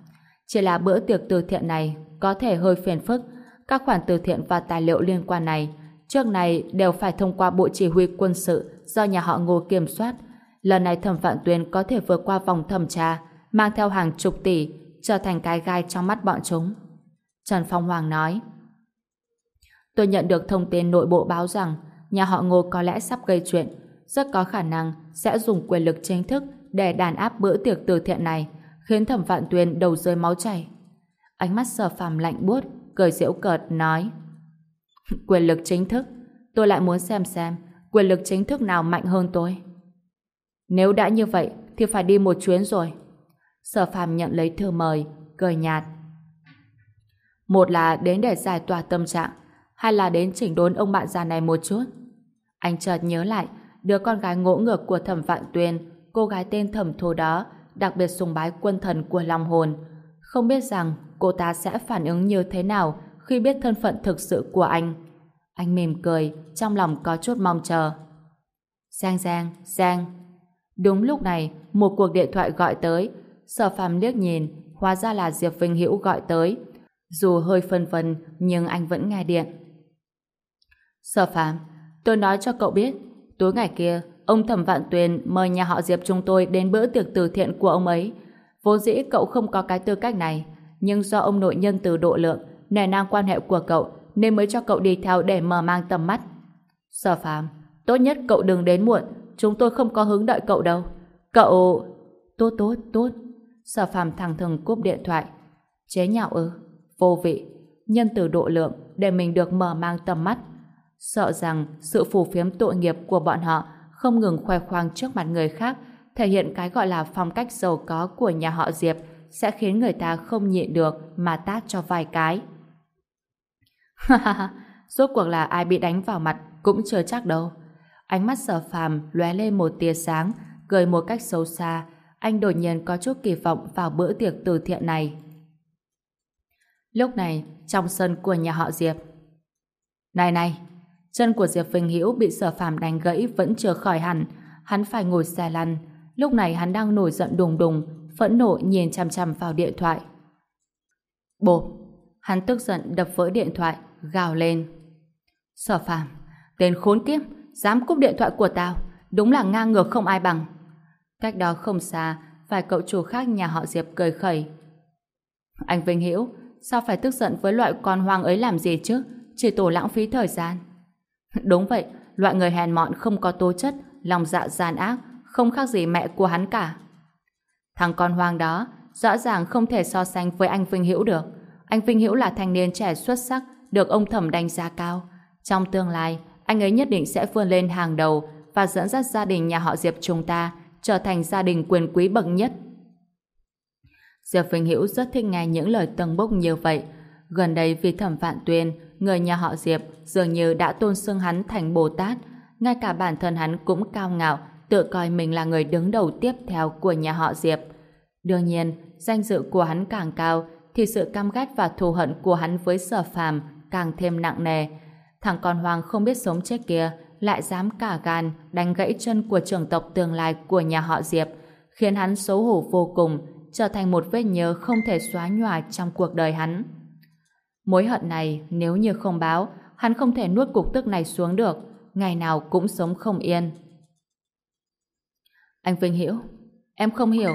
S1: Chỉ là bữa tiệc từ thiện này có thể hơi phiền phức. Các khoản từ thiện và tài liệu liên quan này trước này đều phải thông qua Bộ Chỉ huy quân sự do nhà họ Ngô kiểm soát. Lần này thẩm Vạn Tuyên có thể vượt qua vòng thẩm tra, mang theo hàng chục tỷ, trở thành cái gai trong mắt bọn chúng. Trần Phong Hoàng nói Tôi nhận được thông tin nội bộ báo rằng nhà họ Ngô có lẽ sắp gây chuyện, rất có khả năng sẽ dùng quyền lực chính thức để đàn áp bữa tiệc từ thiện này, khiến thẩm vạn tuyên đầu rơi máu chảy. Ánh mắt sở phàm lạnh buốt, cười giễu cợt, nói Quyền lực chính thức? Tôi lại muốn xem xem quyền lực chính thức nào mạnh hơn tôi. Nếu đã như vậy, thì phải đi một chuyến rồi. Sở phàm nhận lấy thư mời, cười nhạt. Một là đến để giải tỏa tâm trạng, hay là đến chỉnh đốn ông bạn già này một chút. Anh chợt nhớ lại, đứa con gái ngỗ ngược của thẩm vạn tuyên, cô gái tên thẩm thô đó, đặc biệt sùng bái quân thần của lòng hồn. Không biết rằng cô ta sẽ phản ứng như thế nào khi biết thân phận thực sự của anh. Anh mỉm cười, trong lòng có chút mong chờ. Giang Giang, Giang. Đúng lúc này, một cuộc điện thoại gọi tới. Sở phàm liếc nhìn, hóa ra là Diệp Vinh Hữu gọi tới. Dù hơi phân vân, nhưng anh vẫn nghe điện. Sở phàm, tôi nói cho cậu biết, tối ngày kia, ông Thẩm Vạn Tuyền mời nhà họ Diệp chúng tôi đến bữa tiệc từ thiện của ông ấy. Vốn dĩ cậu không có cái tư cách này, nhưng do ông nội nhân từ độ lượng, nề nang quan hệ của cậu, nên mới cho cậu đi theo để mở mang tầm mắt. Sở phàm, tốt nhất cậu đừng đến muộn, chúng tôi không có hứng đợi cậu đâu. Cậu... Tốt tốt, tốt. Sở phàm thẳng thừng cúp điện thoại. Chế nhạo ư? Vô vị. Nhân từ độ lượng để mình được mở mang tầm mắt. Sợ rằng sự phù phiếm tội nghiệp của bọn họ không ngừng khoe khoang trước mặt người khác thể hiện cái gọi là phong cách giàu có của nhà họ Diệp sẽ khiến người ta không nhịn được mà tát cho vài cái. Ha ha ha, rốt cuộc là ai bị đánh vào mặt cũng chưa chắc đâu. Ánh mắt sở phàm lóe lên một tia sáng, cười một cách xấu xa. Anh đột nhiên có chút kỳ vọng vào bữa tiệc từ thiện này. Lúc này, trong sân của nhà họ Diệp. Này này, chân của Diệp Vinh Hữu bị sở phàm đánh gãy vẫn chưa khỏi hẳn. Hắn phải ngồi xe lăn. Lúc này hắn đang nổi giận đùng đùng, phẫn nộ nhìn chằm chằm vào điện thoại. Bộp! Hắn tức giận đập vỡ điện thoại, gào lên. Sở phàm, tên khốn kiếp, dám cúp điện thoại của tao, đúng là ngang ngược không ai bằng. Cách đó không xa, vài cậu chủ khác nhà họ Diệp cười khẩy. Anh Vinh Hiểu, sao phải tức giận với loại con hoang ấy làm gì chứ? Chỉ tổ lãng phí thời gian. Đúng vậy, loại người hèn mọn không có tố chất, lòng dạ gian ác, không khác gì mẹ của hắn cả. Thằng con hoang đó, rõ ràng không thể so sánh với anh Vinh Hiểu được. Anh Vinh Hiểu là thanh niên trẻ xuất sắc, được ông thẩm đánh giá cao. Trong tương lai, anh ấy nhất định sẽ vươn lên hàng đầu và dẫn dắt gia đình nhà họ Diệp chúng ta trở thành gia đình quyền quý bậc nhất. Diệp Vinh Hữu rất thích nghe những lời tầng bốc như vậy. Gần đây vì thẩm phạn tuyên, người nhà họ Diệp dường như đã tôn xưng hắn thành Bồ Tát. Ngay cả bản thân hắn cũng cao ngạo, tự coi mình là người đứng đầu tiếp theo của nhà họ Diệp. Đương nhiên, danh dự của hắn càng cao, thì sự căm ghét và thù hận của hắn với sở phàm càng thêm nặng nề. Thằng con hoàng không biết sống chết kia lại dám cả gan đánh gãy chân của trưởng tộc tương lai của nhà họ Diệp, khiến hắn xấu hổ vô cùng, trở thành một vết nhớ không thể xóa nhòa trong cuộc đời hắn. Mối hận này nếu như không báo, hắn không thể nuốt cục tức này xuống được, ngày nào cũng sống không yên. Anh Vinh Hiểu, em không hiểu,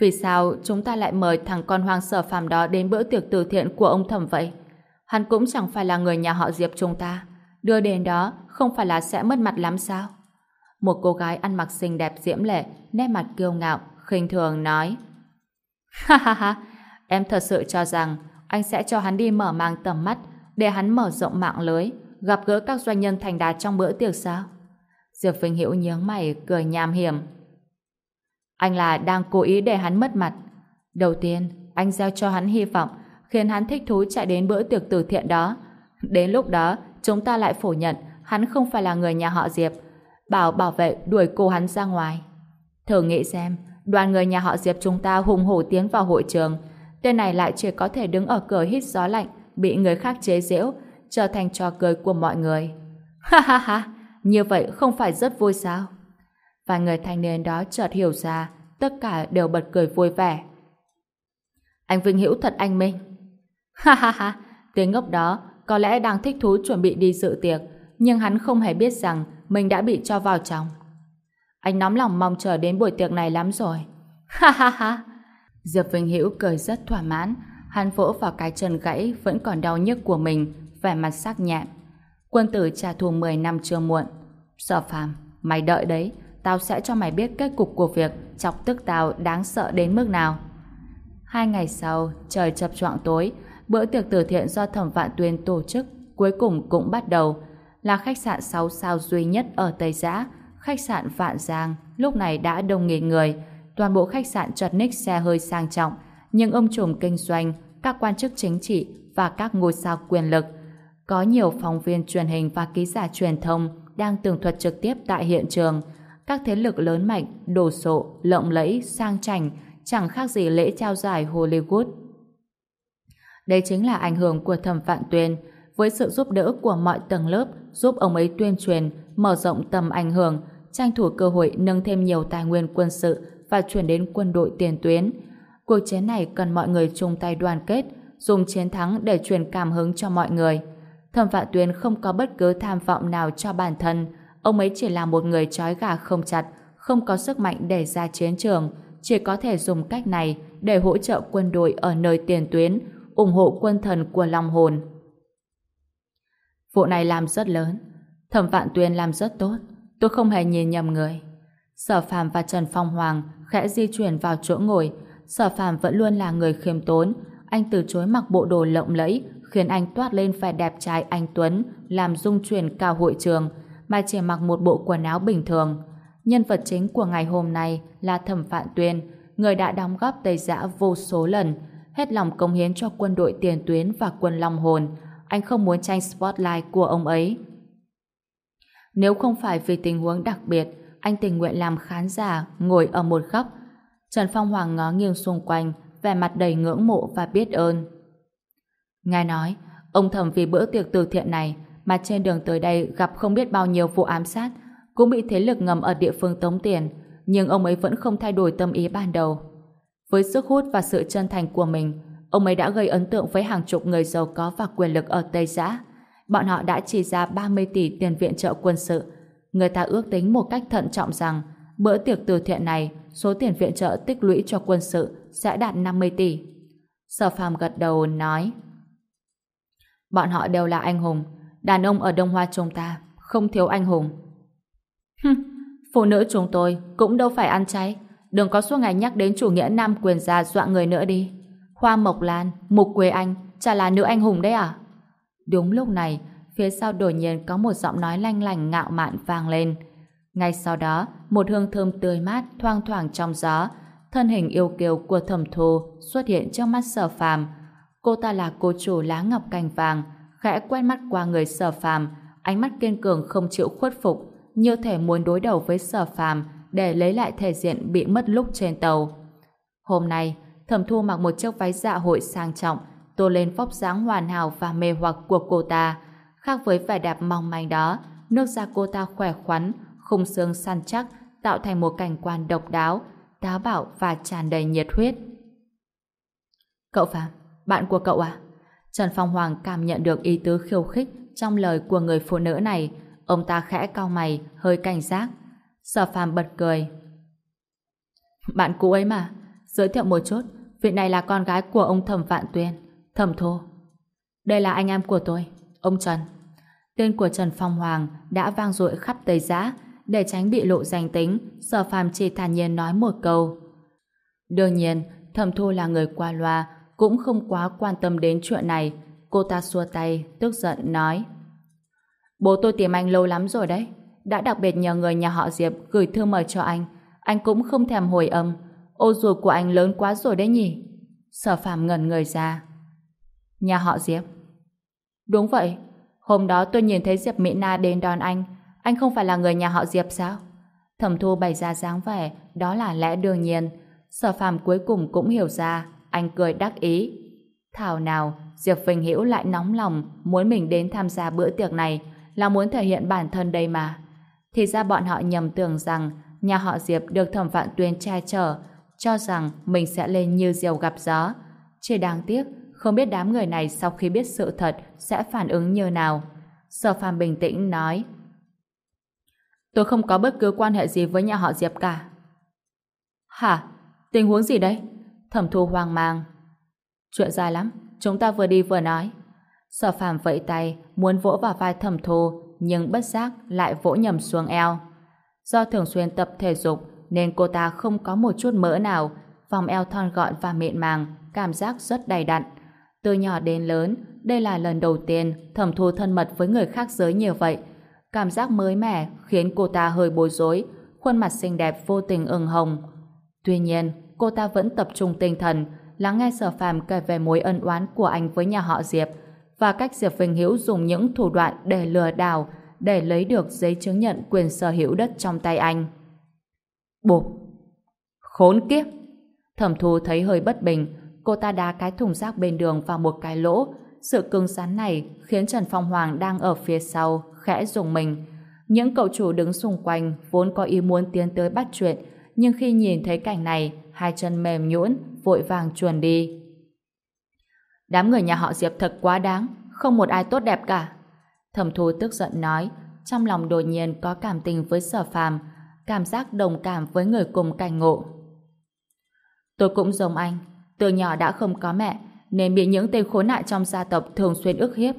S1: vì sao chúng ta lại mời thằng con hoang sở phàm đó đến bữa tiệc từ thiện của ông thẩm vậy? Hắn cũng chẳng phải là người nhà họ Diệp chúng ta. Đưa đến đó không phải là sẽ mất mặt lắm sao? Một cô gái ăn mặc xinh đẹp diễm lệ, nét mặt kiêu ngạo, khinh thường nói. Ha ha ha, em thật sự cho rằng anh sẽ cho hắn đi mở mang tầm mắt để hắn mở rộng mạng lưới, gặp gỡ các doanh nhân thành đạt trong bữa tiệc sao? Diệp Vinh Hiểu nhướng mày, cười nham hiểm. Anh là đang cố ý để hắn mất mặt. Đầu tiên, anh gieo cho hắn hy vọng, khiến hắn thích thú chạy đến bữa tiệc từ thiện đó. Đến lúc đó, chúng ta lại phủ nhận hắn không phải là người nhà họ Diệp. Bảo bảo vệ đuổi cô hắn ra ngoài. Thử nghĩ xem, đoàn người nhà họ Diệp chúng ta hùng hổ tiến vào hội trường. Tên này lại chỉ có thể đứng ở cửa hít gió lạnh, bị người khác chế giễu, trở thành trò cười của mọi người. Ha ha ha, như vậy không phải rất vui sao? Và người thanh niên đó chợt hiểu ra, tất cả đều bật cười vui vẻ. Anh Vinh Hữu thật anh minh. Ha ha ha, tiếng ngốc đó có lẽ đang thích thú chuẩn bị đi dự tiệc, nhưng hắn không hề biết rằng mình đã bị cho vào trong. Anh nóng lòng mong chờ đến buổi tiệc này lắm rồi. Ha ha ha. Diệp Vinh Hữu cười rất thỏa mãn, hắn vỗ vào cái chân gãy vẫn còn đau nhức của mình, vẻ mặt sắc nhạn. Quân tử trả thù 10 năm chưa muộn. Sở phàm, mày đợi đấy, tao sẽ cho mày biết kết cục của việc chọc tức tao đáng sợ đến mức nào. Hai ngày sau, trời chập choạng tối, bữa tiệc từ thiện do Thẩm Vạn Tuyên tổ chức cuối cùng cũng bắt đầu. Là khách sạn 6 sao duy nhất ở Tây Giã, khách sạn Vạn Giang lúc này đã đông nghỉ người. Toàn bộ khách sạn chật ních xe hơi sang trọng, những ông trùm kinh doanh, các quan chức chính trị và các ngôi sao quyền lực. Có nhiều phóng viên truyền hình và ký giả truyền thông đang tường thuật trực tiếp tại hiện trường. Các thế lực lớn mạnh, đồ sộ, lộng lẫy, sang chảnh, chẳng khác gì lễ trao giải Hollywood. Đây chính là ảnh hưởng của thẩm Phạn Tuyên, với sự giúp đỡ của mọi tầng lớp giúp ông ấy tuyên truyền, mở rộng tầm ảnh hưởng, tranh thủ cơ hội nâng thêm nhiều tài nguyên quân sự và chuyển đến quân đội tiền tuyến. Cuộc chiến này cần mọi người chung tay đoàn kết, dùng chiến thắng để truyền cảm hứng cho mọi người. Thẩm Vạn Tuyên không có bất cứ tham vọng nào cho bản thân, ông ấy chỉ là một người trói gà không chặt, không có sức mạnh để ra chiến trường, chỉ có thể dùng cách này để hỗ trợ quân đội ở nơi tiền tuyến, ủng hộ quân thần của Long Hồn. Vụ này làm rất lớn, Thẩm Vạn Tuyên làm rất tốt, tôi không hề nhìn nhầm người. Sở Phàm và Trần Phong Hoàng khẽ di chuyển vào chỗ ngồi, Sở Phàm vẫn luôn là người khiêm tốn, anh từ chối mặc bộ đồ lộng lẫy, khiến anh toát lên vẻ đẹp trai anh Tuấn, làm dung chuyển cao hội trường, mà chỉ mặc một bộ quần áo bình thường. Nhân vật chính của ngày hôm nay là Thẩm phạm Tuyên, người đã đóng góp Tây Giã vô số lần, hết lòng công hiến cho quân đội tiền tuyến và quân Long Hồn. Anh không muốn tranh spotlight của ông ấy. Nếu không phải vì tình huống đặc biệt, anh tình nguyện làm khán giả ngồi ở một góc. Trần Phong Hoàng ngó nghiêng xung quanh, vẻ mặt đầy ngưỡng mộ và biết ơn. Ngài nói, ông thẩm vì bữa tiệc từ thiện này mà trên đường tới đây gặp không biết bao nhiêu vụ ám sát, cũng bị thế lực ngầm ở địa phương tống tiền, nhưng ông ấy vẫn không thay đổi tâm ý ban đầu. Với sức hút và sự chân thành của mình, ông ấy đã gây ấn tượng với hàng chục người giàu có và quyền lực ở Tây Giã. Bọn họ đã chỉ ra 30 tỷ tiền viện trợ quân sự. Người ta ước tính một cách thận trọng rằng bữa tiệc từ thiện này, số tiền viện trợ tích lũy cho quân sự sẽ đạt 50 tỷ. Sở phàm gật đầu nói Bọn họ đều là anh hùng. Đàn ông ở Đông Hoa chúng ta không thiếu anh hùng. Phụ nữ chúng tôi cũng đâu phải ăn cháy Đừng có suốt ngày nhắc đến chủ nghĩa nam quyền già dọa người nữa đi. Hoa Mộc Lan, Mục Quế Anh, chả là nữ anh hùng đấy à? Đúng lúc này, phía sau đột nhiên có một giọng nói lanh lành ngạo mạn vang lên. Ngay sau đó, một hương thơm tươi mát thoang thoảng trong gió, thân hình yêu kiều của thẩm thù xuất hiện trước mắt sở phàm. Cô ta là cô chủ lá ngọc cành vàng, khẽ quét mắt qua người sở phàm, ánh mắt kiên cường không chịu khuất phục, như thể muốn đối đầu với sở phàm để lấy lại thể diện bị mất lúc trên tàu. Hôm nay, Thẩm Thu mặc một chiếc váy dạ hội sang trọng, tô lên vóc dáng hoàn hảo và mê hoặc của cô ta. Khác với vẻ đẹp mong manh đó, nước da cô ta khỏe khoắn, khung xương săn chắc, tạo thành một cảnh quan độc đáo, táo bạo và tràn đầy nhiệt huyết. Cậu Phạm, bạn của cậu à? Trần Phong Hoàng cảm nhận được ý tứ khiêu khích trong lời của người phụ nữ này. Ông ta khẽ cau mày, hơi cảnh giác. Sở Phạm bật cười. Bạn cũ ấy mà, giới thiệu một chút, vị này là con gái của ông Thẩm Vạn Tuyên, Thẩm Thô. Đây là anh em của tôi, ông Trần. Tên của Trần Phong Hoàng đã vang dội khắp Tây Giã, để tránh bị lộ danh tính, Sở Phàm chỉ thản nhiên nói một câu. Đương nhiên, Thẩm Thu là người qua loa, cũng không quá quan tâm đến chuyện này. Cô ta xua tay, tức giận nói. Bố tôi tìm anh lâu lắm rồi đấy. Đã đặc biệt nhờ người nhà họ Diệp gửi thư mời cho anh. Anh cũng không thèm hồi âm. Ô ruột của anh lớn quá rồi đấy nhỉ? Sở Phạm ngẩn người ra. Nhà họ Diệp? Đúng vậy. Hôm đó tôi nhìn thấy Diệp Mỹ Na đến đón anh. Anh không phải là người nhà họ Diệp sao? Thẩm Thu bày ra dáng vẻ, đó là lẽ đương nhiên. Sở phàm cuối cùng cũng hiểu ra, anh cười đắc ý. Thảo nào, Diệp Vinh Hữu lại nóng lòng muốn mình đến tham gia bữa tiệc này là muốn thể hiện bản thân đây mà. Thì ra bọn họ nhầm tưởng rằng nhà họ Diệp được thẩm vạn tuyên che chở, cho rằng mình sẽ lên như diều gặp gió. Chỉ đáng tiếc, không biết đám người này sau khi biết sự thật sẽ phản ứng như nào. Sở Phạm bình tĩnh nói Tôi không có bất cứ quan hệ gì với nhà họ Diệp cả. Hả? Tình huống gì đấy? Thẩm thu hoang mang. Chuyện dài lắm, chúng ta vừa đi vừa nói. Sở Phạm vẫy tay, muốn vỗ vào vai thẩm thu, nhưng bất giác lại vỗ nhầm xuống eo. Do thường xuyên tập thể dục, nên cô ta không có một chút mỡ nào, vòng eo thon gọn và mịn màng, cảm giác rất đầy đặn. Từ nhỏ đến lớn, đây là lần đầu tiên thẩm thu thân mật với người khác giới như vậy. Cảm giác mới mẻ khiến cô ta hơi bối rối, khuôn mặt xinh đẹp vô tình ửng hồng. Tuy nhiên, cô ta vẫn tập trung tinh thần, lắng nghe sở phàm kể về mối ân oán của anh với nhà họ Diệp và cách Diệp Vinh hiễu dùng những thủ đoạn để lừa đảo để lấy được giấy chứng nhận quyền sở hữu đất trong tay anh. Bụp! Khốn kiếp! Thẩm thu thấy hơi bất bình, cô ta đá cái thùng rác bên đường vào một cái lỗ. Sự cứng rắn này khiến Trần Phong Hoàng đang ở phía sau khẽ dùng mình. Những cậu chủ đứng xung quanh vốn có ý muốn tiến tới bắt chuyện, nhưng khi nhìn thấy cảnh này, hai chân mềm nhũn, vội vàng chuồn đi. Đám người nhà họ Diệp thật quá đáng, không một ai tốt đẹp cả. Thẩm Thu tức giận nói, trong lòng đột nhiên có cảm tình với Sở Phàm, cảm giác đồng cảm với người cùng cảnh ngộ. Tôi cũng giống anh, từ nhỏ đã không có mẹ, nên bị những tên khốn nạn trong gia tộc thường xuyên ức hiếp.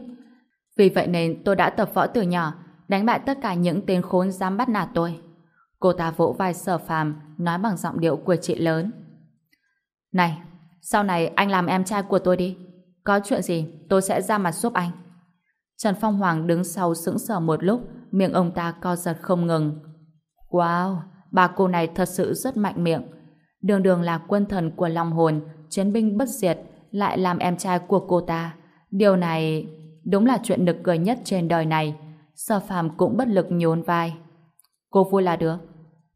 S1: Vì vậy nên tôi đã tập võ từ nhỏ, đánh bại tất cả những tên khốn dám bắt nạt tôi. Cô ta vỗ vai sở phàm, nói bằng giọng điệu của chị lớn. Này, sau này anh làm em trai của tôi đi. Có chuyện gì, tôi sẽ ra mặt giúp anh. Trần Phong Hoàng đứng sau sững sờ một lúc, miệng ông ta co giật không ngừng. Wow, bà cô này thật sự rất mạnh miệng. Đường đường là quân thần của lòng Hồn, chiến binh bất diệt, lại làm em trai của cô ta. Điều này đúng là chuyện nực cười nhất trên đời này. Sở phàm cũng bất lực nhún vai. Cô vui là được.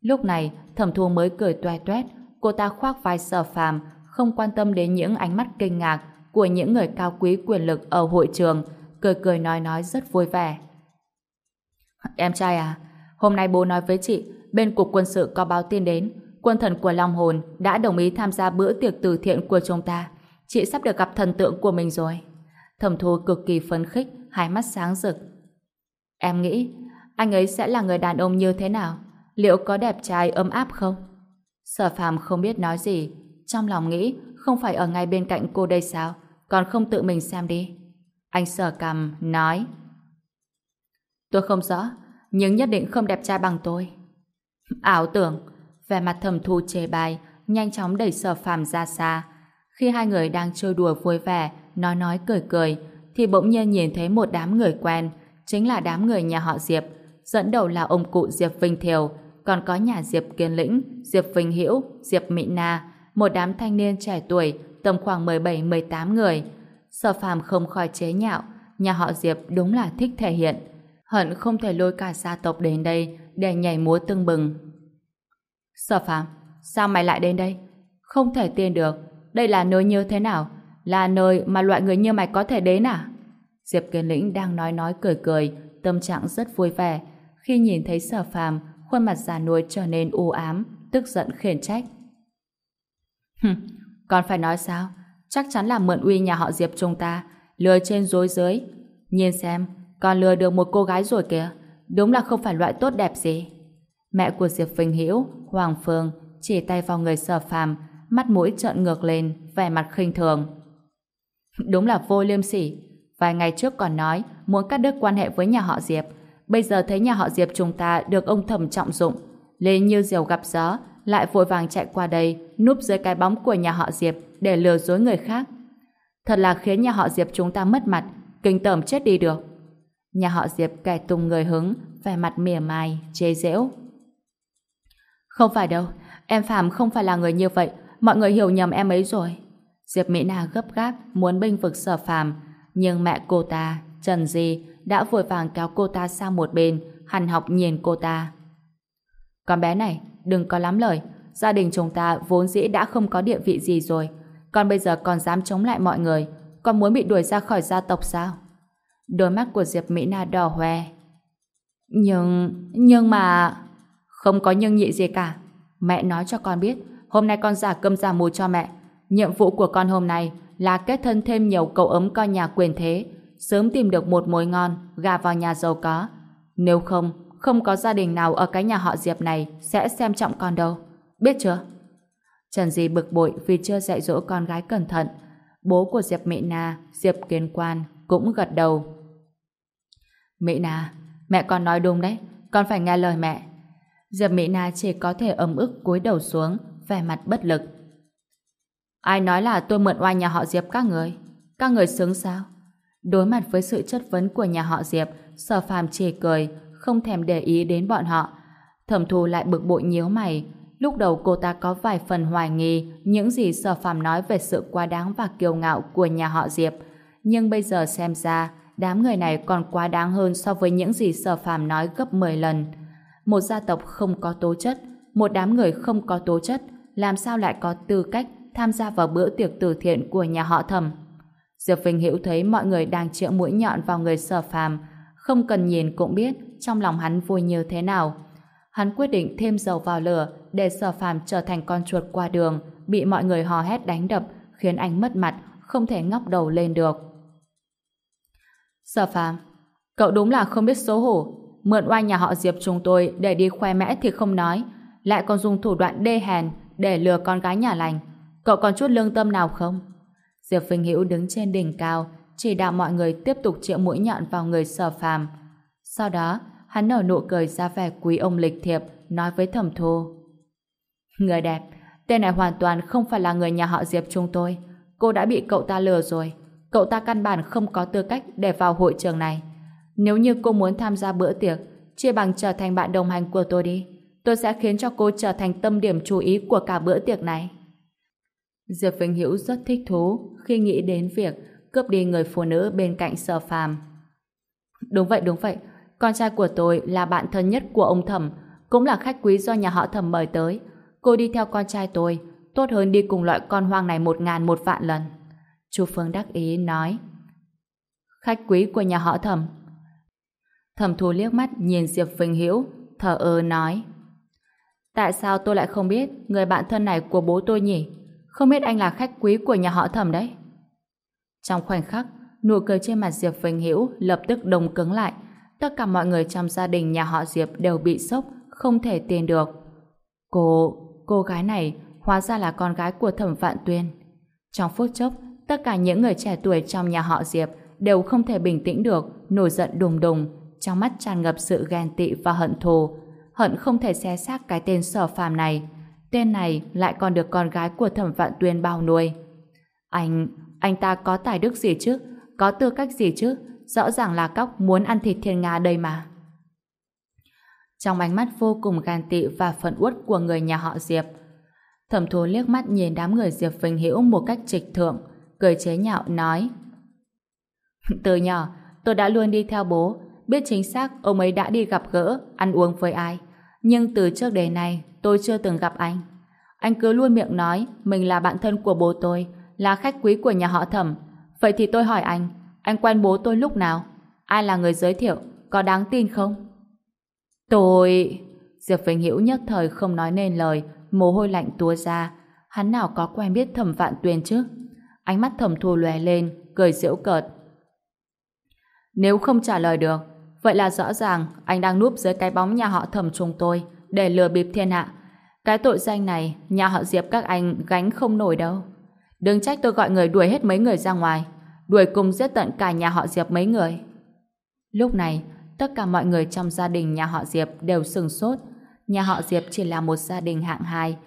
S1: Lúc này, thẩm thu mới cười toe toét, cô ta khoác vai sở phàm, không quan tâm đến những ánh mắt kinh ngạc của những người cao quý quyền lực ở hội trường, cười cười nói nói rất vui vẻ. Em trai à, hôm nay bố nói với chị, bên cục quân sự có báo tin đến, quân thần của Long Hồn đã đồng ý tham gia bữa tiệc từ thiện của chúng ta. Chị sắp được gặp thần tượng của mình rồi. Thẩm thu cực kỳ phấn khích, hai mắt sáng rực. Em nghĩ, anh ấy sẽ là người đàn ông như thế nào? Liệu có đẹp trai ấm áp không? Sở phàm không biết nói gì, trong lòng nghĩ không phải ở ngay bên cạnh cô đây sao, còn không tự mình xem đi. Anh sở cầm, nói Tôi không rõ, nhưng nhất định không đẹp trai bằng tôi. Ảo tưởng, vẻ mặt thầm thu chê bai, nhanh chóng đẩy sở phàm ra xa. Khi hai người đang chơi đùa vui vẻ, nói nói cười cười, thì bỗng nhiên nhìn thấy một đám người quen, chính là đám người nhà họ Diệp. Dẫn đầu là ông cụ Diệp Vinh Thiều, còn có nhà Diệp Kiên Lĩnh, Diệp Vinh Hữu, Diệp Mỹ Na, một đám thanh niên trẻ tuổi, tầm khoảng 17-18 người. Sở phàm không khỏi chế nhạo, nhà họ Diệp đúng là thích thể hiện. Hận không thể lôi cả gia tộc đến đây để nhảy múa tưng bừng. Sở phàm, sao mày lại đến đây? Không thể tin được, đây là nơi như thế nào? Là nơi mà loại người như mày có thể đến à? Diệp Kiên Lĩnh đang nói nói cười cười, tâm trạng rất vui vẻ. Khi nhìn thấy sở phàm, khuôn mặt già nuôi trở nên u ám, tức giận khiển trách. Hừm, còn phải nói sao? Chắc chắn là mượn uy nhà họ Diệp chúng ta, lừa trên dối dưới. Nhìn xem, còn lừa được một cô gái rồi kìa. Đúng là không phải loại tốt đẹp gì. Mẹ của Diệp Vinh Hiễu, Hoàng Phương, chỉ tay vào người sở phàm, mắt mũi trợn ngược lên, vẻ mặt khinh thường. Đúng là vô liêm sỉ. Vài ngày trước còn nói muốn cắt đứt quan hệ với nhà họ Diệp. Bây giờ thấy nhà họ Diệp chúng ta được ông thẩm trọng dụng. Lên như diều gặp gió, lại vội vàng chạy qua đây, núp dưới cái bóng của nhà họ Diệp để lừa dối người khác. Thật là khiến nhà họ Diệp chúng ta mất mặt, kinh tởm chết đi được. Nhà họ Diệp kẻ tung người hứng, vẻ mặt mỉa mai, chế giễu. Không phải đâu, em Phạm không phải là người như vậy, mọi người hiểu nhầm em ấy rồi. Diệp Mỹ Na gấp gáp muốn binh vực sở Phạm, nhưng mẹ cô ta, Trần Di, đã vội vàng kéo cô ta sang một bên, hằn học nhìn cô ta. Con bé này, đừng có lắm lời, gia đình chúng ta vốn dĩ đã không có địa vị gì rồi, con bây giờ còn dám chống lại mọi người, con muốn bị đuổi ra khỏi gia tộc sao? Đôi mắt của Diệp Mỹ Na đỏ hoe. Nhưng... nhưng mà... Không có nhưng nhị gì cả. Mẹ nói cho con biết, hôm nay con giả cơm giả mù cho mẹ. Nhiệm vụ của con hôm nay là kết thân thêm nhiều cậu ấm con nhà quyền thế, sớm tìm được một mối ngon, gà vào nhà giàu có. Nếu không, không có gia đình nào ở cái nhà họ Diệp này sẽ xem trọng con đâu. Biết chưa? Trần Di bực bội vì chưa dạy dỗ con gái cẩn thận. Bố của Diệp Mỹ Na, Diệp Kiến Quan cũng gật đầu. Mỹ Na, mẹ con nói đúng đấy, con phải nghe lời mẹ. Diệp Mỹ Na chỉ có thể ấm ức cúi đầu xuống, vẻ mặt bất lực. Ai nói là tôi mượn oai nhà họ Diệp các người? Các người xứng sao? Đối mặt với sự chất vấn của nhà họ Diệp, Sở Phàm chỉ cười, không thèm để ý đến bọn họ. Thẩm Thù lại bực bội nhíu mày. Lúc đầu cô ta có vài phần hoài nghi những gì Sở Phàm nói về sự quá đáng và kiêu ngạo của nhà họ Diệp. Nhưng bây giờ xem ra, đám người này còn quá đáng hơn so với những gì Sở Phàm nói gấp 10 lần. Một gia tộc không có tố chất, một đám người không có tố chất, làm sao lại có tư cách tham gia vào bữa tiệc từ thiện của nhà họ Thẩm? Diệp Vinh Hiểu thấy mọi người đang chĩa mũi nhọn vào người Sở Phàm, không cần nhìn cũng biết trong lòng hắn vui như thế nào. Hắn quyết định thêm dầu vào lửa để Sở Phàm trở thành con chuột qua đường, bị mọi người hò hét đánh đập, khiến anh mất mặt, không thể ngóc đầu lên được. Sở Phàm, cậu đúng là không biết xấu hổ, mượn oai nhà họ Diệp chúng tôi để đi khoe mẽ thì không nói, lại còn dùng thủ đoạn đê hèn để lừa con gái nhà lành. Cậu còn chút lương tâm nào không? Diệp Vinh Hữu đứng trên đỉnh cao, chỉ đạo mọi người tiếp tục chĩa mũi nhọn vào người sở phàm. Sau đó, hắn nở nụ cười ra vẻ quý ông lịch thiệp, nói với thẩm thu. Người đẹp, tên này hoàn toàn không phải là người nhà họ Diệp chúng tôi. Cô đã bị cậu ta lừa rồi. Cậu ta căn bản không có tư cách để vào hội trường này. Nếu như cô muốn tham gia bữa tiệc, chia bằng trở thành bạn đồng hành của tôi đi. Tôi sẽ khiến cho cô trở thành tâm điểm chú ý của cả bữa tiệc này. Diệp Vinh Hữu rất thích thú khi nghĩ đến việc cướp đi người phụ nữ bên cạnh sở phàm. Đúng vậy, đúng vậy. Con trai của tôi là bạn thân nhất của ông Thẩm, cũng là khách quý do nhà họ Thẩm mời tới. Cô đi theo con trai tôi, tốt hơn đi cùng loại con hoang này một ngàn một vạn lần. Chu Phương đắc ý nói. Khách quý của nhà họ Thẩm. Thẩm Thu liếc mắt nhìn Diệp Vinh Hữu, thở ơ nói. Tại sao tôi lại không biết người bạn thân này của bố tôi nhỉ? Không biết anh là khách quý của nhà họ Thẩm đấy. Trong khoảnh khắc, nụ cười trên mặt Diệp Vinh Hữu lập tức đông cứng lại. Tất cả mọi người trong gia đình nhà họ Diệp đều bị sốc, không thể tin được. Cô, cô gái này hóa ra là con gái của Thẩm Vạn Tuyên. Trong phút chốc, tất cả những người trẻ tuổi trong nhà họ Diệp đều không thể bình tĩnh được, nổi giận đùng đùng, trong mắt tràn ngập sự ghen tị và hận thù. Hận không thể xé xác cái tên sở phàm này. Tên này lại còn được con gái của Thẩm Vạn Tuyên bao nuôi. Anh, anh ta có tài đức gì chứ? Có tư cách gì chứ? Rõ ràng là cóc muốn ăn thịt thiên nga đây mà. Trong ánh mắt vô cùng ghen tị và phẫn uất của người nhà họ Diệp, Thẩm Thú liếc mắt nhìn đám người Diệp Vinh Hữu một cách trịch thượng, cười chế nhạo nói: "Từ nhỏ, tôi đã luôn đi theo bố, biết chính xác ông ấy đã đi gặp gỡ, ăn uống với ai, nhưng từ trước đến nay tôi chưa từng gặp anh. Anh cứ luôn miệng nói mình là bạn thân của bố tôi, là khách quý của nhà họ thẩm. Vậy thì tôi hỏi anh, anh quen bố tôi lúc nào? Ai là người giới thiệu? Có đáng tin không? Tôi... Diệp Vĩnh Hiểu nhất thời không nói nên lời, mồ hôi lạnh túa ra. Hắn nào có quen biết thẩm vạn tuyên chứ? Ánh mắt thẩm thù lòe lên, cười giễu cợt. Nếu không trả lời được, vậy là rõ ràng anh đang núp dưới cái bóng nhà họ thẩm chúng tôi để lừa bịp thiên hạ. Cái tội danh này, nhà họ Diệp các anh gánh không nổi đâu. Đừng trách tôi gọi người đuổi hết mấy người ra ngoài. Đuổi cùng giết tận cả nhà họ Diệp mấy người. Lúc này, tất cả mọi người trong gia đình nhà họ Diệp đều sừng sốt. Nhà họ Diệp chỉ là một gia đình hạng hai.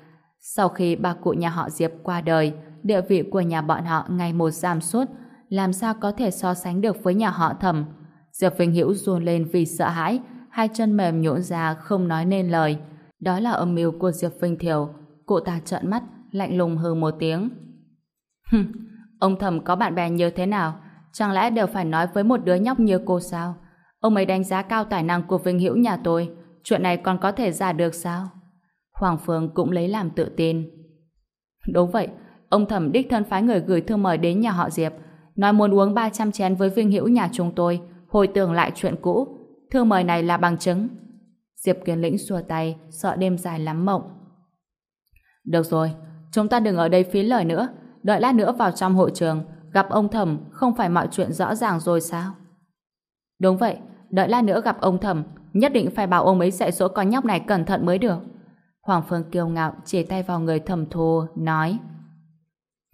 S1: Sau khi bà cụ nhà họ Diệp qua đời, địa vị của nhà bọn họ ngày một giảm sút, làm sao có thể so sánh được với nhà họ Thẩm. Diệp Vinh Hữu run lên vì sợ hãi, hai chân mềm nhũn ra không nói nên lời. Đó là âm mưu của Diệp Vinh Thiều. Cụ ta trợn mắt, lạnh lùng hừ một tiếng. Hừm, ông thầm có bạn bè như thế nào? Chẳng lẽ đều phải nói với một đứa nhóc như cô sao? Ông ấy đánh giá cao tài năng của Vinh Hữu nhà tôi. Chuyện này còn có thể giả được sao? Hoàng Phương cũng lấy làm tự tin. Đúng vậy, ông thẩm đích thân phái người gửi thư mời đến nhà họ Diệp, nói muốn uống 300 chén với Vinh Hữu nhà chúng tôi, hồi tưởng lại chuyện cũ. thư mời này là bằng chứng. Diệp Kiến Lĩnh xua tay, sợ đêm dài lắm mộng. Được rồi, chúng ta đừng ở đây phí lời nữa, đợi lát nữa vào trong hội trường, gặp ông thẩm không phải mọi chuyện rõ ràng rồi sao? Đúng vậy, đợi lát nữa gặp ông thẩm, nhất định phải bảo ông ấy dạy dỗ con nhóc này cẩn thận mới được. Hoàng Phương kiêu ngạo chỉ tay vào người thẩm thù, nói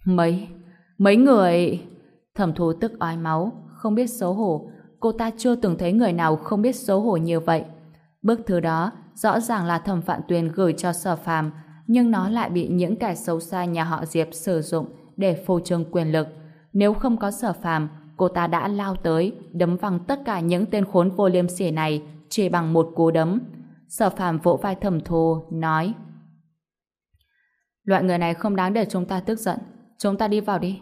S1: Mấy, mấy người... Thẩm thù tức ói máu, không biết xấu hổ. Cô ta chưa từng thấy người nào không biết xấu hổ như vậy. Bức thư đó rõ ràng là thẩm phạn tuyền gửi cho sở phàm, nhưng nó lại bị những kẻ xấu xa nhà họ Diệp sử dụng để phô trương quyền lực. Nếu không có sở phàm, cô ta đã lao tới, đấm văng tất cả những tên khốn vô liêm sỉ này chỉ bằng một cú đấm. Sở phàm vỗ vai thẩm thù, nói Loại người này không đáng để chúng ta tức giận. Chúng ta đi vào đi.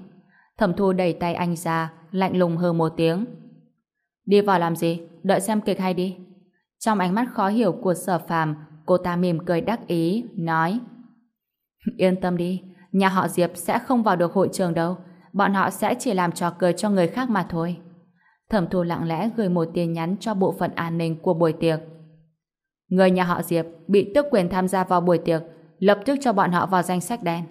S1: Thẩm thu đẩy tay anh ra, lạnh lùng hơn một tiếng. Đi vào làm gì? Đợi xem kịch hay đi. Trong ánh mắt khó hiểu của sở phàm, cô ta mỉm cười đắc ý, nói Yên tâm đi, nhà họ Diệp sẽ không vào được hội trường đâu. Bọn họ sẽ chỉ làm trò cười cho người khác mà thôi. Thẩm thu lặng lẽ gửi một tin nhắn cho bộ phận an ninh của buổi tiệc. Người nhà họ Diệp bị tước quyền tham gia vào buổi tiệc, lập tức cho bọn họ vào danh sách đen.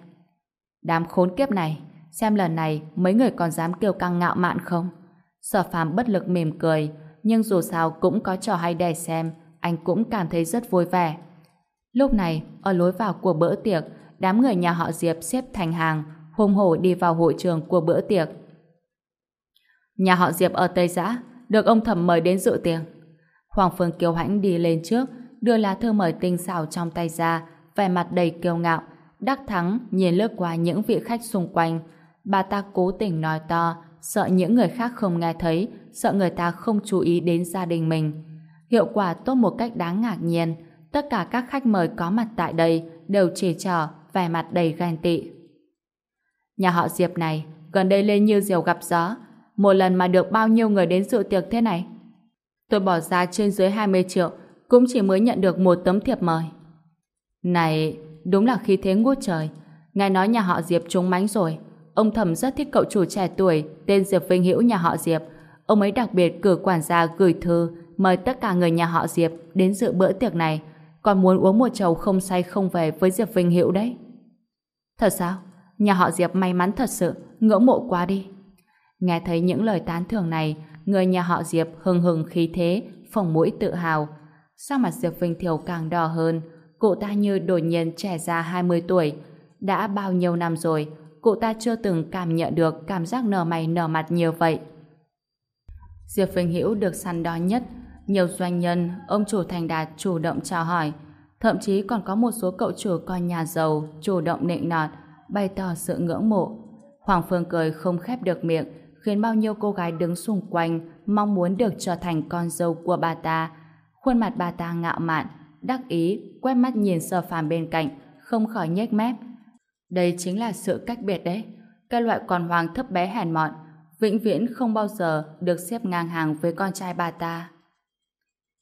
S1: Đám khốn kiếp này, xem lần này mấy người còn dám kêu căng ngạo mạn không? Sở phàm bất lực mỉm cười, nhưng dù sao cũng có trò hay để xem, anh cũng cảm thấy rất vui vẻ. Lúc này, ở lối vào của bữa tiệc, đám người nhà họ Diệp xếp thành hàng, hùng hổ đi vào hội trường của bữa tiệc. Nhà họ Diệp ở Tây Giã, được ông thẩm mời đến dự tiệc. Hoàng Phương Kiều Hãnh đi lên trước, đưa lá thư mời tinh xảo trong tay ra, vẻ mặt đầy kiêu ngạo. Đắc Thắng nhìn lướt qua những vị khách xung quanh. Bà ta cố tình nói to, sợ những người khác không nghe thấy, sợ người ta không chú ý đến gia đình mình. Hiệu quả tốt một cách đáng ngạc nhiên. Tất cả các khách mời có mặt tại đây đều chỉ trỏ, vẻ mặt đầy ghen tị. Nhà họ Diệp này, gần đây lên như diều gặp gió. Một lần mà được bao nhiêu người đến dự tiệc thế này? Tôi bỏ ra trên dưới 20 triệu, cũng chỉ mới nhận được một tấm thiệp mời. Này, đúng là khi thế ngút trời. Ngài nói nhà họ Diệp trúng mánh rồi. Ông thẩm rất thích cậu chủ trẻ tuổi, tên Diệp Vinh Hữu nhà họ Diệp. Ông ấy đặc biệt cử quản gia gửi thư mời tất cả người nhà họ Diệp đến dự bữa tiệc này, còn muốn uống một chầu không say không về với Diệp Vinh Hữu đấy. Thật sao? Nhà họ Diệp may mắn thật sự, ngưỡng mộ quá đi. Nghe thấy những lời tán thưởng này, người nhà họ Diệp hừng hừng khí thế, phồng mũi tự hào. Sao mặt Diệp Vinh Thiều càng đỏ hơn, cụ ta như đột nhiên trẻ ra 20 tuổi. Đã bao nhiêu năm rồi, cụ ta chưa từng cảm nhận được cảm giác nở mày nở mặt nhiều vậy. Diệp Vinh Hữu được săn đón nhất, nhiều doanh nhân, ông chủ thành đạt chủ động chào hỏi, thậm chí còn có một số cậu chủ con nhà giàu chủ động nịnh nọt, bày tỏ sự ngưỡng mộ. Hoàng Phương cười không khép được miệng, khiến bao nhiêu cô gái đứng xung quanh mong muốn được trở thành con dâu của bà ta. Khuôn mặt bà ta ngạo mạn, đắc ý, quét mắt nhìn sơ phàm bên cạnh, không khỏi nhếch mép. Đây chính là sự cách biệt đấy. Cái loại con hoàng thấp bé hèn mọn, vĩnh viễn không bao giờ được xếp ngang hàng với con trai bà ta.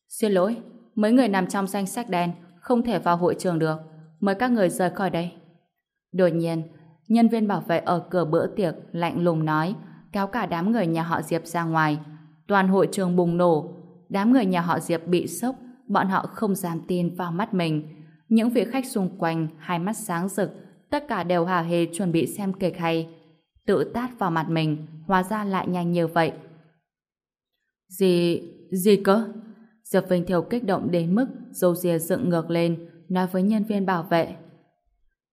S1: Xin lỗi, mấy người nằm trong danh sách đen không thể vào hội trường được. Mời các người rời khỏi đây. Đột nhiên, nhân viên bảo vệ ở cửa bữa tiệc lạnh lùng nói kéo cả đám người nhà họ Diệp ra ngoài. Toàn hội trường bùng nổ. Đám người nhà họ Diệp bị sốc, bọn họ không dám tin vào mắt mình. Những vị khách xung quanh, hai mắt sáng rực, tất cả đều hả hề chuẩn bị xem kịch hay. Tự tát vào mặt mình, hóa ra lại nhanh như vậy. Gì... gì cơ? Diệp Vinh Thiều kích động đến mức dâu rìa dựng ngược lên, nói với nhân viên bảo vệ.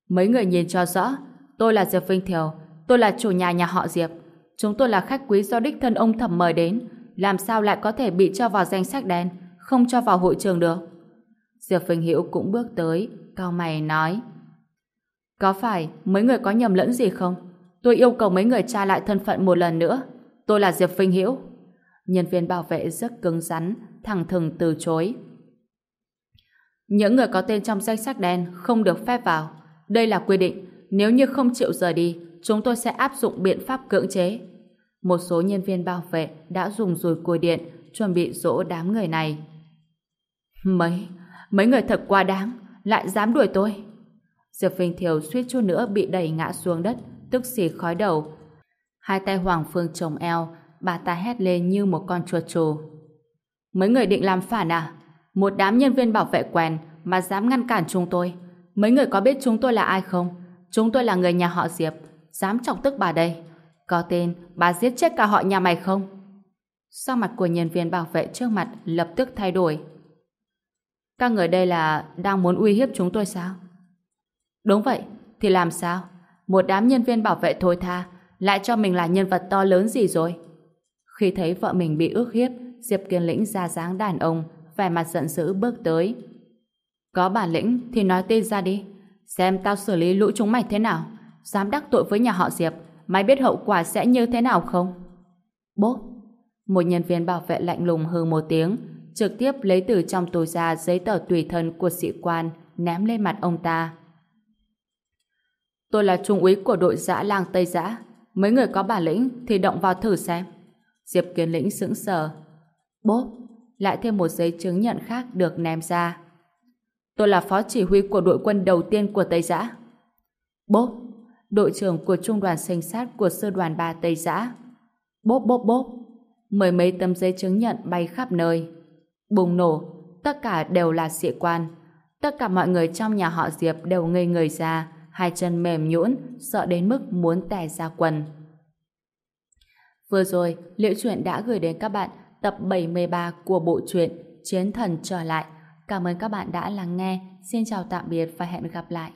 S1: Mấy người nhìn cho rõ, tôi là Diệp Vinh Thiều, tôi là chủ nhà nhà họ Diệp. Chúng tôi là khách quý do đích thân ông thẩm mời đến, làm sao lại có thể bị cho vào danh sách đen, không cho vào hội trường được. Diệp Vinh Hữu cũng bước tới, cao mày nói. Có phải mấy người có nhầm lẫn gì không? Tôi yêu cầu mấy người tra lại thân phận một lần nữa. Tôi là Diệp Vinh Hiễu. Nhân viên bảo vệ rất cứng rắn, thẳng thừng từ chối. Những người có tên trong danh sách đen không được phép vào. Đây là quy định. Nếu như không chịu rời đi, chúng tôi sẽ áp dụng biện pháp cưỡng chế. Một số nhân viên bảo vệ đã dùng rùi cùi điện chuẩn bị dỗ đám người này. Mấy, mấy người thật quá đáng, lại dám đuổi tôi. Diệp Vinh Thiều suýt chút nữa bị đẩy ngã xuống đất, tức xì khói đầu. Hai tay Hoàng Phương chồng eo, bà ta hét lên như một con chuột trù. Mấy người định làm phản à? Một đám nhân viên bảo vệ quen mà dám ngăn cản chúng tôi. Mấy người có biết chúng tôi là ai không? Chúng tôi là người nhà họ Diệp. Dám chọc tức bà đây. Có tên bà giết chết cả họ nhà mày không? Sau mặt của nhân viên bảo vệ trước mặt lập tức thay đổi. Các người đây là đang muốn uy hiếp chúng tôi sao? Đúng vậy, thì làm sao? Một đám nhân viên bảo vệ thôi tha lại cho mình là nhân vật to lớn gì rồi? Khi thấy vợ mình bị ước hiếp, Diệp Kiên Lĩnh ra dáng đàn ông, vẻ mặt giận dữ bước tới. Có bản lĩnh thì nói tên ra đi. Xem tao xử lý lũ chúng mày thế nào. Dám đắc tội với nhà họ Diệp, mày biết hậu quả sẽ như thế nào không? Bốp! Một nhân viên bảo vệ lạnh lùng hừ một tiếng, trực tiếp lấy từ trong túi ra giấy tờ tùy thân của sĩ quan, ném lên mặt ông ta. Tôi là trung úy của đội giã lang Tây Giã. Mấy người có bản lĩnh thì động vào thử xem. Diệp Kiến Lĩnh sững sờ. Bốp! Lại thêm một giấy chứng nhận khác được ném ra. Tôi là phó chỉ huy của đội quân đầu tiên của Tây Giã. Bốp! Đội trưởng của trung đoàn sinh sát của sư đoàn 3 Tây Giã. Bốp bốp bốp! Mười mấy tấm giấy chứng nhận bay khắp nơi. Bùng nổ! Tất cả đều là sĩ quan. Tất cả mọi người trong nhà họ Diệp đều ngây người ra, hai chân mềm nhũn, sợ đến mức muốn tè ra quần. Vừa rồi, Liễu Chuyện đã gửi đến các bạn tập 73 của bộ truyện Chiến Thần Trở Lại. Cảm ơn các bạn đã lắng nghe. Xin chào tạm biệt và hẹn gặp lại.